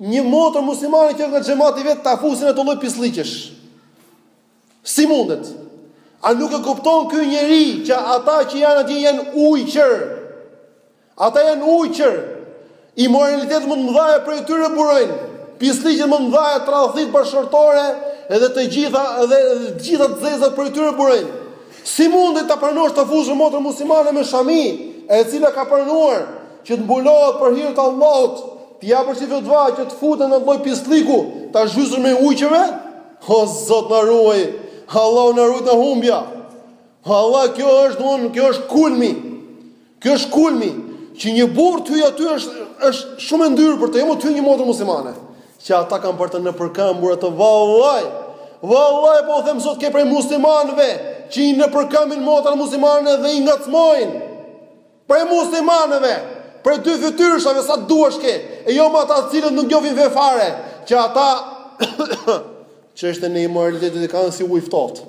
një motër muslimane që nga xhemati i vet ta fusi në ato lloj pislliqesh. Si mundet? A nuk e kupton ky njeri që ata që janë atje janë ujqër? Ata janë ujqër, imoralitetet më të mëdhaja prej tyre burojnë, pislliqet më të mëdhaja tradhtitë bashkëshortore edhe të gjitha edhe të gjitha të zezat prej tyre burojnë. Si mundet ta pranosh ta fusësh motrën muslimane me shami, e cila ka pranuar që të mbulohet për hir të Allahut, t'i japësh fetva që të futet në atë lloj pislliku, ta zhysësh mes ujqërve? O Zot na ruaj, Allahu na ruajtë nga humbja. Allah kjo është domethënë, kjo është kulmi. Kjo është kulmi, që një burrë të hyjë aty është është shumë e ndyrë po jo më të hyjë një motër muslimane. Që ata kanë për ta nëpërkëmbur atë vallaj. Vallaj po u them sot ke prej muslimanëve që i nëpërkëmbin motrat muslimane dhe i ngacmojnë. Prej muslimanëve, prej dyfytyrëshave sa duash ke, e jo më ata të cilët nuk njofin fe fare, që ata çështjen e imoralitetit e kanë si ujë të ftohtë.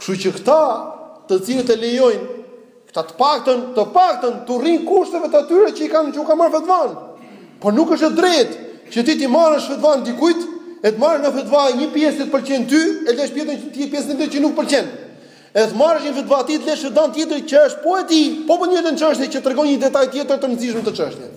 Kështu që këta, të cilët e lejojnë, këta të paktën, të paktën t'u rrinë kushteve të atyre që i kanë që u kanë marrë fetvan. Por nuk është e drejtë që ti t'i marrësh fetvan dikujt, e të marrësh nga fetvaja një pjesë që të pëlqen ty, e lesh pjesën që ti pjesën tjetër që nuk pëlqen. E të marrësh një fetva t'i lesh fetvan tjetër që është po e tij, po për po të njëjtën çështje që tregon një detaj tjetër të rëndësishëm të çështjes.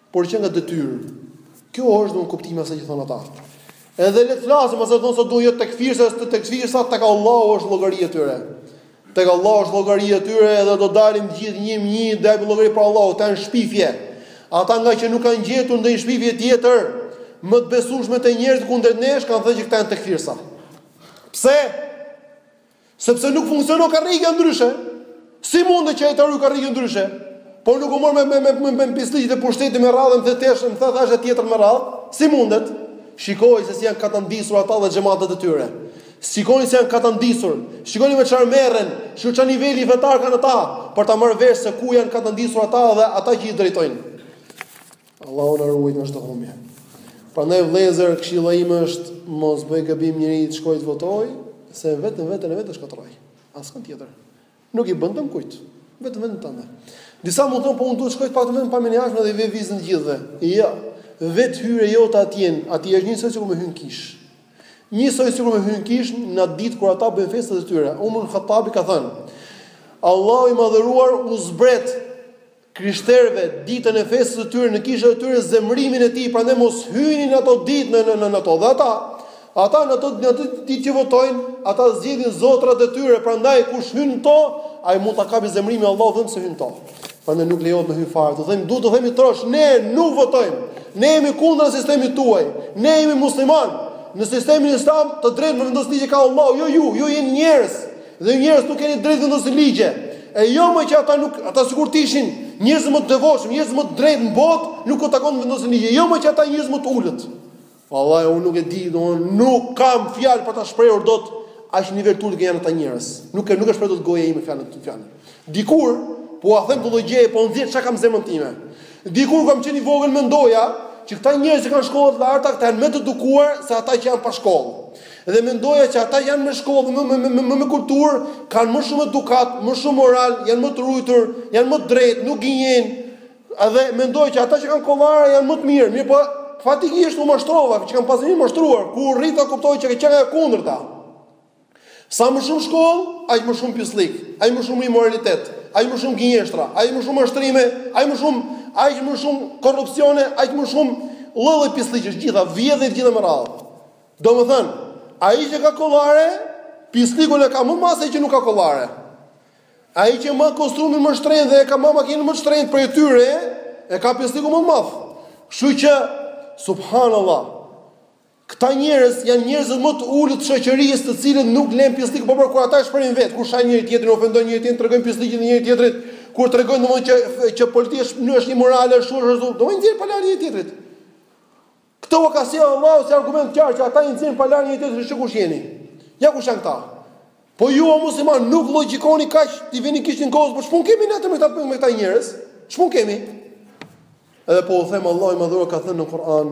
Por që nga detyra. Kjo është në kuptimin e asaj që thonë ata. Edhe le të flasim, ose thonë se duhet jo tekfirsa, se tekfirsa, tek Allahu është llogaria e tyre. Tek Allahu është llogaria e tyre edhe do dalim të gjithë një më një të japim llogari para Allahut, këta janë shpifje. Ata ngaqë nuk kanë gjetur ndonjë shpifje tjetër më të besueshme te njerëzit kundër nesh, kanë thënë që këta janë tekfirsa. Pse? Sepse nuk funksionon karriga ndryshe. Si mundet që ai ta ruajë karrigen ndryshe? Po nuk u mor me me me me, me pisllëqet e pushtetit me radhë, me thashetheme e tjetër me radhë. Si mundet? Shikoji se si janë katandisur ata dhe xhamatet e tyre. Shikoji si janë katandisur. Shikoni me çfarë merren, shih ça niveli fetar kanë ata, për ta marrë vesh se ku janë katandisur ata dhe ata që i drejtojnë. Allahu na ruajt nga çdo humbje. Prandaj vëllezër, këshilla ime është mos bëj gabim njëri të shkojë të votojë, se vetëm veten e vet shkatërron. Askënd tjetër. Nuk i bën dëm kujt. Vetëm veten tënde. Disa mund të thonë po unë duhet të shkoj pak të vetëm pa mendje jashtë dhe i vë vizë të gjithëve. Jo. Vetë hyrja jote atje, atje është njësoj sikur me hy në kishë. Njësoj sikur me hy në kishë në atë ditë kur ata bëjnë festat e tyre. Umer ibn Hatabi ka thënë: Allahu i madhëruar u zbret krishterëve ditën e festës së tyre në kishat e tyre zemërimin e tij, prandaj mos hyni në ato ditë në në në ato. Dhe ata, ata në ato në ato ditë që votojnë, ata zgjedhin zotrat e tyre, prandaj kush hyn në to, ai mund ta kapë zemërimi i Allahut vetëm se hyn në to. Prandaj nuk lejohet me hy fare. T'u themi, duhet t'u themi troç, ne nuk votojmë. Ne jemi kundër sistemit tuaj. Ne jemi muslimanë. Në sistemin islam të drejtë me vendos ligje ka Allahu, jo ju, ju jeni njerëz. Dhe njerëzit nuk keni të drejtë të vendosni ligje. E jo më që ata nuk ata sikur të ishin njerëzit më të devotshëm, njerëzit më të drejtë në botë, nuk u takon të vendosin ligje. Jo më që ata njerëz më të ulët. Vallahi unë nuk e di, unë nuk kam fjalë për ta shprehur dot aq nivel të ulët që janë ata njerëz. Nuk e nuk e shpreh dot goja ime fja fjalën. Dikur, po ua them këtë gjë, po nxjerr çka kam në zemrën time. Dikur kur kam qenë i vogël mendoja që këta njerëz që kanë shkolla të larta këta janë më të edukuar se ata që janë pa shkollë. Dhe mendoja që ata që janë me shkollë, më me me me, me kulturë, kanë më shumë edukatë, më shumë moral, janë më të rujtur, janë më të drejtë, nuk gënjejnë. Edhe mendoja që ata që kanë kollare janë më të mirë, mirëpo faktikisht u mashtrova, që kanë pasur mashtruar, kur u rrita kuptova që ka qenë e kundërta. Sa më shumë shkollë, aq më shumë pisllëk, aq më shumë imoralitet, aq më shumë gënjeshtra, aq më shumë mashtrime, aq më shumë, aq më shumë korrupsione, aq më shumë lloj-lloj pisllëqe, të gjitha vjedhje, të gjitha me radhë. Domethënë, ai që ka kollare, pisllëkun e ka më, ma se ai që nuk ka kollare. Ai që mban kostumin më të shtrenjtë dhe e ka makinën më të shtrenjtë prej tyre, e ka pisllëkun më të madh. Kështu që subhanallahu Këta njerëz janë njerëzit më të ulët të shoqërisë, të cilët nuk lënë pisllik pa bërë kur ata e shprehin vetë, kur shajnë njëri tjetrin, ofendojnë njëri tjetrin, tregojnë pisllikun e njëri tjetrit, kur tregojnë domethënë që që politika është nuk është e moralshme, është shumë rrezull, do i nxjerr palarat njëri tjetrit. Këto u ka sjell Allahu si argument qartë që ata i nxjerrin palarat njëri tjetrin, shiko kush jeni? Ja kush janë këta. Po ju o musliman nuk logjikoni kaq t'i vini gishtin kokës, po ç'pun kemi ne të me këta me këta njerëz? Ç'pun kemi? Edhe po ju them Allahu i madhëruar ka thënë në Kur'an,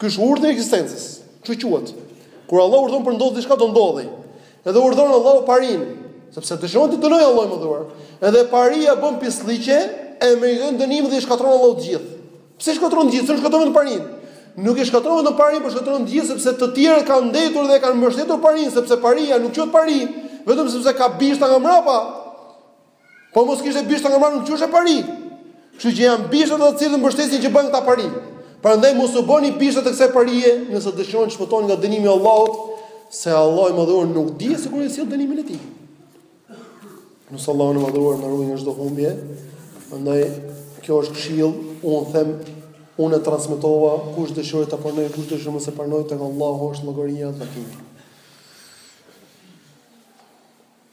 Ky është urdhri i ekzistencës. Kështu quhet. Kur Allah urdhon për t'ndodh diçka do ndodhë. Edhe urdhon Allahu parinë, sepse dëshiron t'i dënojë Allahu i madhëruar. Edhe paria bën pisllëqe e meriton dënim dhe i shkatërron Allahu të gjithë. Pse i shkatërron të gjithë? Pse nuk shkatërron vetëm parinë? Nuk e shkatërron vetëm parinë, por shkatërron të gjithë sepse të tjerët kanë ndejtur dhe kanë mbështetur parinë, sepse paria nuk quhet pari, vetëm sepse ka bishta nga mbrapa. Po mos kishte bishta nga mbrapa nuk quhesh pari. Kështu që janë bishtat ato të cilët mbështesin që i bëjnë këta pari. Prandaj mos u bëni bishta të kësaj parie, nëse dëshironi të shpëtoni nga dënimi i Allahut, se Allahu i Madhëruar nuk dihet se kur e sjell dënimin e tij. Lus Allahun e madhëruar na ruaj nga çdo humbje. Prandaj kjo është këshillë, unë them, unë e transmetova, kush dëshiron ta pranojë, kush dëshiron mos e pranojë, tek Allahu është llogaria dhe takimi.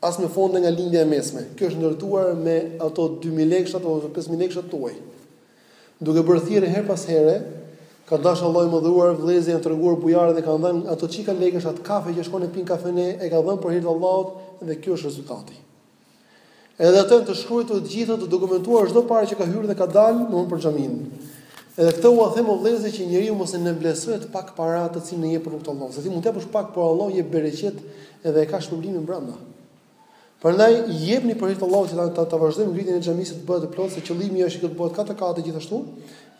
As me fonde nga Lindja e Mesme. Kjo është ndërtuar me ato 2000 lekëshat apo 5000 lekëshat tuaj. Duke bërë thirrje herë pas here, ka dashur Allahu i madhëruar, vëllezërit janë treguar bujarë dhe kanë dhënë ato çika lekë, atë kafe që shkon e pin në kafene, e ka dhënë për hir të Allahut dhe ky është rezultati. Edhe janë të shkruara të gjitha të dokumentuar çdo pare që ka hyrë dhe ka dalë për xhaminë. Edhe këtë ua them o vëllezë që njeriu mos e nënvlerësojë atë pak para të cilën e jep në rrugë t'Allahut. Se ti mund të japësh pak por Allahu jep bereqet Edhe e ka shpërblimin mbrenda. Prandaj jepni për hir të Allahut që ta ta, ta vazhdojmë ngritjen e xhamisë të bëhet e plotë se qëllimi është që të bëhet katër kate gjithashtu.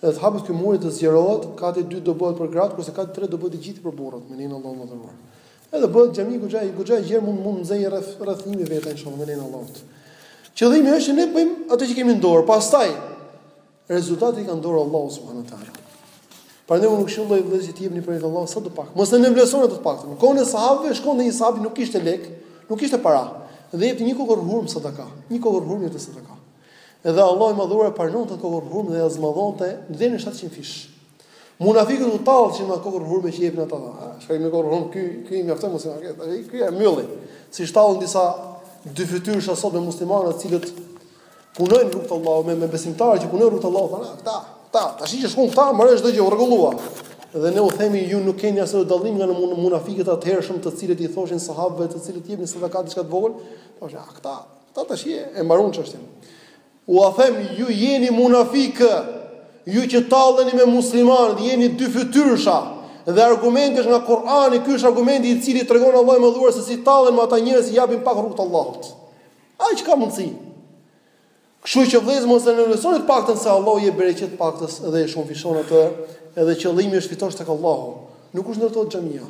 Dhe të hapet ky muri të zgjerohet, kati i dytë do bëhet për gratë, kurse kati i tretë do bëhet i gjithë për burrat, me lejen e Allahut të madhëruar. Edhe bëhet xhami goxha e, goxha e gjerë mund mund t'nxejë rreth rreth 1000 veta inshallah me lejen e Allahut. Qëllimi është që ne të bëjmë atë që kemi në dorë. Pastaj Rezultatin e ka në dorë Allahu subhanahu wa taala. Prandaj unë këshilloj vëllezërit të jepni për Allahu sado pak. Mos e nënvlerësoni të paktën. Në kohën e sahabëve shkonte një sahabi nuk kishte lek, nuk kishte para. Dhe jepte një kokërr hurmë sadaka. Një kokërr hurmë jepte sadaka. Edhe Allahu i madhëruar pranonte atë kokërr hurmë dhe e zmadhonte deri në 700 fish. Munafikët u tallshin me kokërr hurmë që jepin ata. Shkoi me kokërr hurmë ky, ky i mjafton mos e ka. Ai ky e mylli. Siç tallen disa dyfytyrësha sot me muslimanë, të cilët Punojnë rrugës Allahut me, me besimtarë që punojnë rrugës Allahut, thonë, ah, këta, këta, tash që shkon këta, më çdo gjë u rregullua. Dhe ne u themi ju nuk keni asnjë dallim nga munafiqët atëhershëm të cilët i thoshin sahabëve të cilët jepnin sadaka diçka të vogël, thonë, ah, këta, këta tash e mbaruan çështjen. Ua them ju jeni munafikë, ju që talleni me muslimanët, jeni dyfytyrësha. Dhe argumenti është nga Kur'ani, ky është argumenti i cili tregon Allahu i madhëruar se si tallen me ata njerëz që japin pak rrugës Allahut. Ai ç'ka mundësi. Kështu që vëllezër mos e nënvlerësoni të paktën se Allahu i jep bereqet paktës dhe e shumëfishon atë, edhe qëllimi është fitosh tek Allahu. Nuk është ndërtohet xhamia.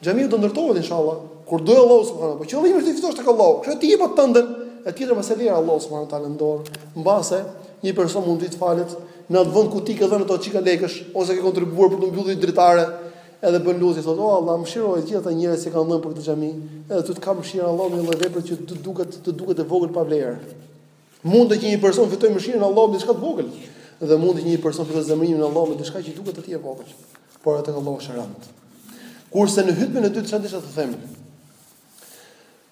Xhamia do ndërtohet inshallah, kur do Allahu subhanahu wa taala. Po qëllimi është të fitosh tek Allahu. Kështu ti jep atë tënden, e tjetrën ia lë Allahut subhanahu wa taala në dorë. Mbase një person mund të falet në atë vend ku ti ke dhënë ato çikë lekësh ose ke kontribuar për të mbyllur dritare, Edhe bën lutje thotë, "O Allah, mëshiroji të gjithë ata njerëz që kanë dhënë për këtë xhami, edhe ty të kap mëshira e Allahut me një lloj vepre që të duket të duket e vogël pa vlerë." Mundet që një person fitojë mëshirën e Allahut me diçka të vogël, dhe mundet që një person fitojë zemërimin e Allahut me diçka që i duket atij e vogël, por te Allahu është rëndë. Kurse në hutbën e dytë çfarë desha të them?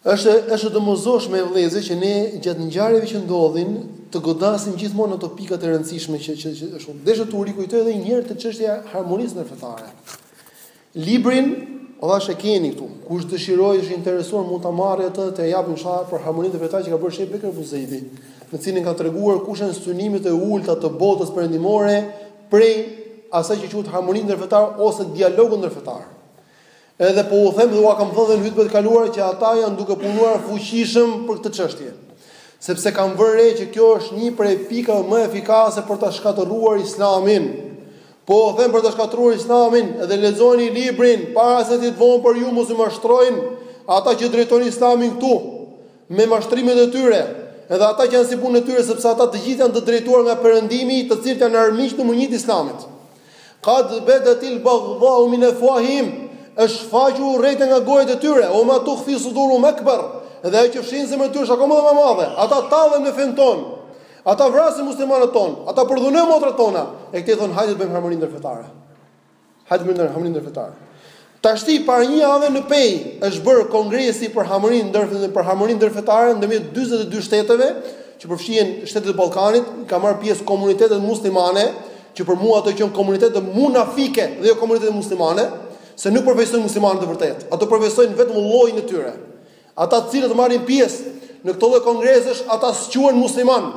Është është e domosdoshme vëllezër që ne gjatë ngjarjeve që ndodhin të godasim gjithmonë ato pika të rëndësishme që që është shumë. Desha t'u rikujtoj edhe një herë te çështja e harmonisë ndërfetare. Librin Ola e keni këtu. Kush dëshiron, është interesuar mund ta marrë atë të japim sa për harmoninë ndërfetare që ka bërë Sheh Bekër Ebu Zejdi, në cilin ka treguar kush janë synimet e ulëta të botës perëndimore prej asaj që quhet harmoni ndërfetare ose dialogu ndërfetar. Edhe po u them dhe ua kam thënë dhe në hutbet e kaluara që ata janë duke punuar fuqishëm për këtë çështje. Sepse kanë vënë re që kjo është një prej pikave më efikase për ta shkatërruar Islamin. Po u them për ta shkatërruar Islamin dhe lexojeni librin para se të jetë vonë për ju, mos u mashtrojnë ata që drejtojnë Islamin këtu me mashtrimet e tyre. Edhe ata që janë si puna e tyre sepse ata të gjithë janë të drejtuar nga Perëndimi, të cilët janë armiq numër 1 të Islamit. Qad bedetil baghdhau min afwahihim, është shfaqur urrejtja nga gojët e tyre, ua ma tukhfi suduruhum akbar, dhe ajo që fshehin zemrat e tyre është akoma dhe më e madhe. Ata tallen me fenë tonë. Ata vrasin muslimanët tanë, ata përdhunojnë motrat tona. E këtej thonë hajde të bëjmë harmoni ndërfetare. Hajde të bëjmë harmoni ndërfetare. Tashti para një jave në Pejë është bërë kongresi për harmoninë ndër për harmoninë ndërfetare ndërmjet dyzet e dy shteteve, që përfshihen shtetet e Ballkanit, ka marrë pjesë komunitetet muslimane, që për mua ato janë komunitete munafike dhe jo komunitete muslimane, se nuk përfaqësojnë muslimanët e vërtetë. Ato përfaqësojnë vetëm llojin e tyre. Ata të cilët marrin pjesë në këto lloj kongresesh, ata s'quhen muslimanë.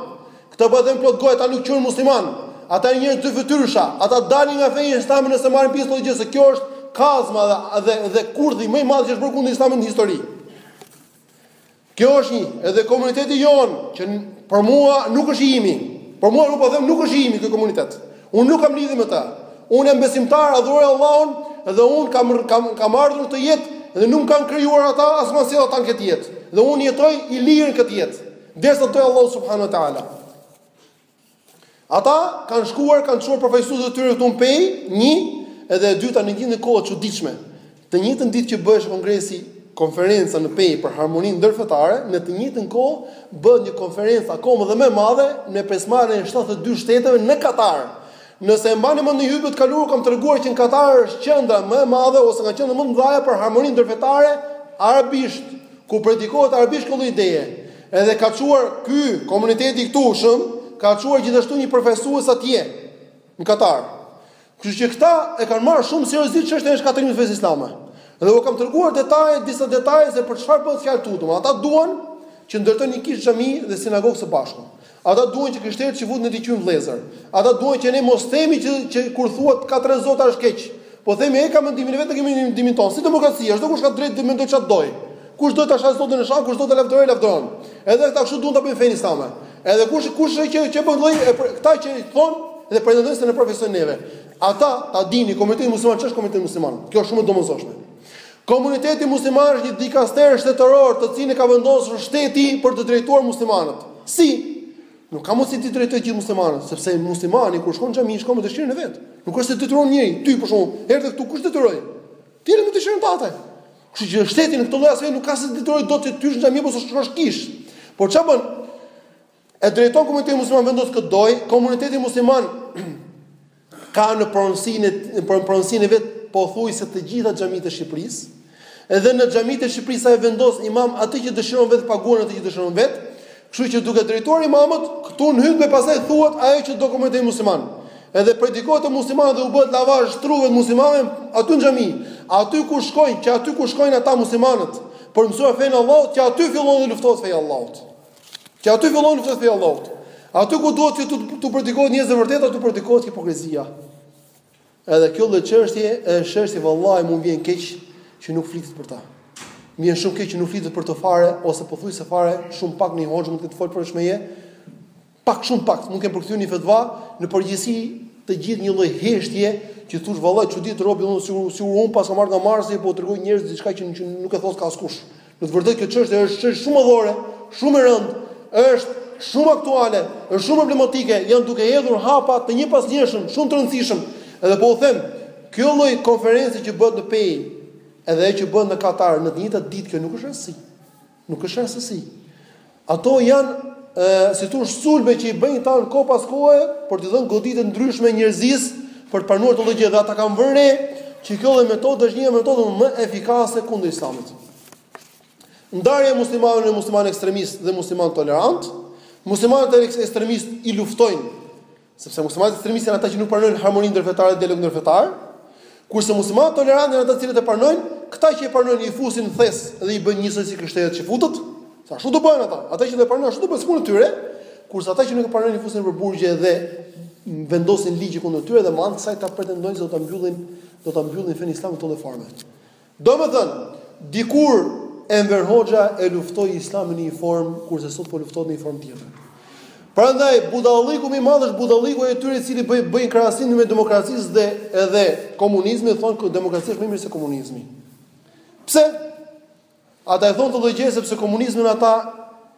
Këtë po e them plot gojë, ata nuk quhen muslimanë. Ata janë njerëz dyfytyrësha, ata dalin nga feja islame nëse marrin pjesë në këtë gjë, se kjo është kazma dhe dhe dhe kurthi më i madh që është bërë kundër islamit në histori. Kjo është një, edhe komuniteti jonë që për mua nuk është i imi. Për mua nuk po them nuk është i imi ky komunitet. Unë nuk kam lidhje me ta. Unë jam besimtar, adhuroj Allahun dhe unë kam kam kam ardhur në këtë jetë dhe nuk më kanë krijuar ata as më sjell ata në këtë jetë. Dhe unë jetoj i lirë në këtë jetë, derisa të dojë Allahu subhanahu wa taala. Ata kanë shkuar, kanë çuar përfaqësuesit e tyre këtu në Pejë, një, edhe e dyta në një kohë të çuditshme. Të njëjtën ditë që bëhej kongresi, konferenca në Pejë për harmoninë ndërfetare, në të njëjtën kohë bëhet një konferencë akoma dhe më e madhe me pjesëmarrjen e 72 shteteve në Katar. Nëse mbani mend në hutbe të kaluar kam treguar që në Katar është qendra më e madhe ose nga qendrat më të mëdha për harmoninë ndërfetare arabisht, ku predikohet arabisht këto ideje. Edhe ka çuar ky komuniteti i këtushëm, ka çuar gjithashtu një përfaqësues atje në Katar. Kështu që këta e kanë marrë shumë seriozisht çështjen e shkatërrimit të fesë islame. Dhe u kam treguar detaje, disa detaje se për çfarë bëhet fjalë të them. Ata duan që të ndërtojnë një kishë xhami dhe sinagogë së bashku. Ata duan që krishterët, çifutët ne t'i quajmë vëllezër. Ata duan që ne mos themi që që kur thuhet ka tre zota është keq. Po themi ai ka mendimin e vet, ne kemi mendimin tonë. Si demokracia, çdokush ka të drejtë të mendojë çfarë të dojë. Kush do ta shajë Zotin e shan, kush do ta lavdërojë, lavdëron. Edhe këta kështu duan ta bëjnë fenë islame. Edhe kush kush është që që bën lloj e këta që thon dhe pretendojnë se ne profesion neve. A ta dini komuniteti musliman ç'është komuniteti musliman. Kjo është shumë e domosdoshme. Komuniteti musliman është një dikaster shtetëror të cilin e ka vendosur shteti për të drejtuar muslimanët. Si? Nuk ka mundësi t'i drejtojë gjithë muslimanët, sepse muslimani kur shkon në xhami shkon me dëshirën e vet. Nuk është se të detyron njeri, ty për shembull, erdhe këtu kush të detyroi? Ti me dëshirën ta Kështu që shteti në këtë lloj asaj nuk ka si të detyrojë dot të hysh në xhami apo të shkosh në kishë. Por çfarë bën? E drejton komunitetin musliman vendos kë të dojë, komuniteti musliman ka në pronësinë në pronësinë e vet pothuajse të gjitha xhamitë e Shqipërisë. Edhe në xhamitë e Shqipërisë ai vendos imam atë që dëshiron vetë paguan atë që dëshiron vetë. Kështu që duke drejtuar imamët, këtu në hytbe pastaj thuhet ajo që do komuniteti musliman. Edhe predikohet te muslimanët dhe u bëhet lavazh truri muslimanëve aty në xhami. Aty ku shkojnë, që aty ku shkojnë ata muslimanët, për të mësuar fenë e Allahut, që aty fillon dhe luftohet feja e Allahut. Që aty fillon e luftohet feja e Allahut. Aty ku duhet që t'u predikohet njerëzve e vërteta, aty predikohet hipokrizia. Edhe kjo lloj çështje është çështje vallahi mu vjen keq që nuk flitet për të. Më vjen shumë keq që nuk flitet për të fare ose pothuajse fare, shumë pak një hoxhë mund të ketë folur për shmeje. Pak shumë pak, mund të ketë përkthyer një fetva, në përgjithësi të gjithë një lloj heshtje që thu'sh vallahi çuditet robi unë sikur sikur unë paskam ardh nga Marsi po tregoj njerëzve diçka që nuk e thoska askush. Në të vërtetë kjo çështje është çështje shumë madhore, shumë e rëndë, është shumë aktuale, është shumë problematike, janë duke hedhur hapa të njëpasnjëshëm, shumë të rëndësishëm. Edhe po u them, kjo lloj konference që bëhet në Pejë, edhe ajo që bëhet në Katar në të njëjtat ditë, kjo nuk është rastësi. Nuk është rastësi. Ato janë, ë, si thua, sulme që i bëjnë këta në kohë pas kohe për t'i dhënë goditje të ndryshme njerëzisë për të pranuar këtë gjë dhe ata kanë vënë re që kjo lloj metode është një metodë më efikase kundër Islamit. Ndarja e muslimanëve në muslimanë ekstremistë dhe muslimanë tolerantë, muslimanët ekstremistë i luftojnë Sepse muslimanët ekstremistë janë ata që nuk pranojnë harmoninë ndërfetare dhe dialogun ndërfetar, kurse muslimanët tolerantë janë ata të cilët e pranojnë, këta që e pranojnë i fusin në thes dhe i bëjnë njësoj si krishterët çifutët, se ashtu do bëhen ata, ata që do e pranojnë ashtu do bëhen sikur tyre, kurse ata që nuk e pranojnë i fusin nëpër burgje dhe vendosin ligje kundër tyre dhe me anë kësaj ata pretendojnë se do ta mbyllin do ta mbyllin fenë islame në këtë lloj formë Domethënë, dikur Enver Hoxha e luftoi Islamin në një formë, kurse sot po luftohet në një formë tjetër. Prandaj budalliku më i madh është budalliku i atyre të cilët bëjnë bëjnë krahasim mes demokracisë dhe edhe komunizmit thonë që demokracia është më mirë se komunizmi. Pse? Ata e thonë këtë lloj gjëje sepse komunizmin ata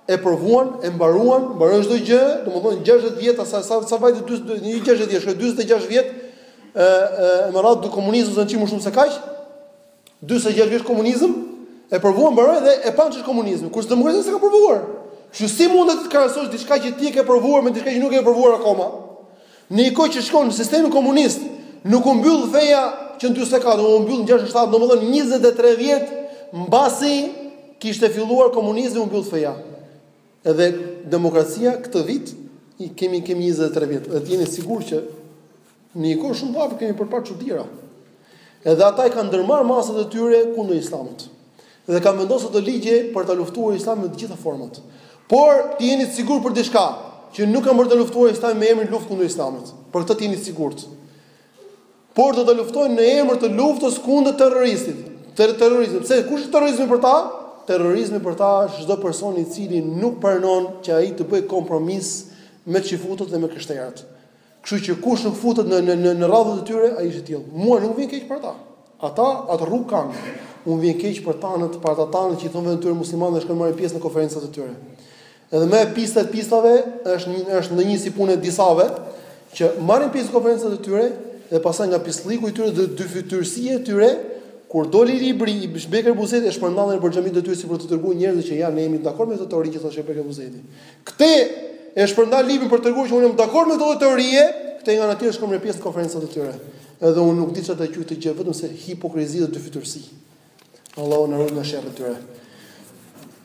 e provuan, e mbaruan, mbaron çdo gjë, domethënë 60 vjet a sa sa vajti 40, një 60 vjet, shkoi 46 vjet ë ë me radhë komunizëm se s'ishim më shumë se kaq. 46 vjet komunizëm e provuan mbaroi dhe e panë ç'është komunizmi. Kurse demokracinë s'e kanë provuar. Kështu si mund të krahasosh diçka që ti e ke provuar me diçka që nuk e ke provuar akoma? Në një kohë që shkon në sistemin komunist, nuk u mbyll feja që në 44, u mbyll në 67, domethënë 23 vjet mbasi kishte filluar komunizmi u mbyll feja. Edhe demokracia këtë vit i kemi kemi 23 vjet. Dhe jemi të sigurt që në një kohë shumë të afërt kemi për të parë çudira. Edhe ata i kanë ndërmarrë masat e tyre kundër islamit. Dhe kanë vendosur këto ligje për ta luftuar Islamin në të gjitha format. Por të jeni të sigurt për diçka, që nuk kanë për ta luftuar Islamin me emrin luftë kundër Islamit. Për këtë të jeni të sigurt. Por do ta luftojnë në emër të luftës kundër terroristit. Ter terrorizmit, pse kush është terrorizmi për ta? Terrorizmi për ta është çdo person i cili nuk pranon që ai të bëjë kompromis me çifutët dhe me krishterët. Kështu që kush nuk futet në në në në radhët e tyre, ai është i tillë. Mua nuk vjen keq për ata. Ata atë rrugë kanë. Unë vjen keq për tanët, për ata tanët që i thonë vetes tyre muslimanë dhe shkojnë marrin pjesë në konferencat e tyre. Edhe më e pisëta e pistave është një është ndonjë si punë e disave që marrin pjesë në konferencat e tyre dhe pastaj nga pislliku i tyre dhe dyfytyrësia e tyre kur doli libri i Bekër Buzeti e shpërndanë nëpër xhamitë e tyre si për t'u treguar njerëzve që ja ne jemi dakord me këtë teori që thoshte Bekër Buzeti. Këtë e shpërndan librin për të treguar që unë jam dakord me këtë teori, këtë nga nata shkon merr pjesë në konferencat e tyre. Edhe unë nuk di çfarë të quaj këtë gjë vetëm se hipokrizi dhe dyfytyrësi. Allahu na ruaj nga sherrri i tyre.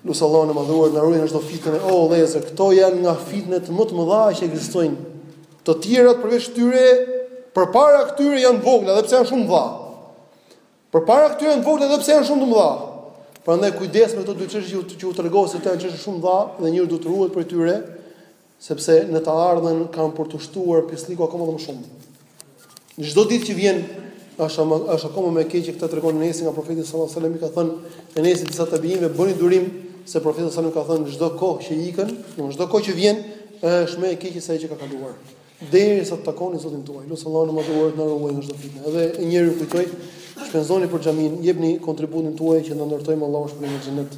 Lus Allahun e Madhëruar të na ruajë nga çdo fitnë. O vëllezër, këto janë nga fitnet më të mëdha që ekzistojnë. Të tjerat përveç tyre, përpara këtyre janë të vogla, edhe pse janë shumë të mëdha. Përpara këtyre janë të vogla edhe pse janë shumë të mëdha. Prandaj kujdes me këto dy çështje që që u tregova se janë çështje shumë të mëdha dhe njeriu duhet të ruhet prej tyre, sepse në të ardhmen ka për t'u shtuar pislliku akoma më shumë. Në çdo ditë që vjen është më është akoma më e keqe këtë tregon Enesi nga profeti sallallahu alajhi wasallam i ka thënë Enesi disa tabiinëve bëni durim se profeti sallallahu alajhi wasallam ka thënë çdo kohë që ikën, në çdo kohë që vjen është më e keqe se ajo që ka kaluar. Derisa të takoni Zotin tuaj, lus Allahun e Madhëruar të na ruajë nga çdo fitnë. Edhe një herë ju kujtoj, shpenzoni për xhamin, jepni kontributin tuaj që t'na ndërtojë Allahu shtëpi në xhenet.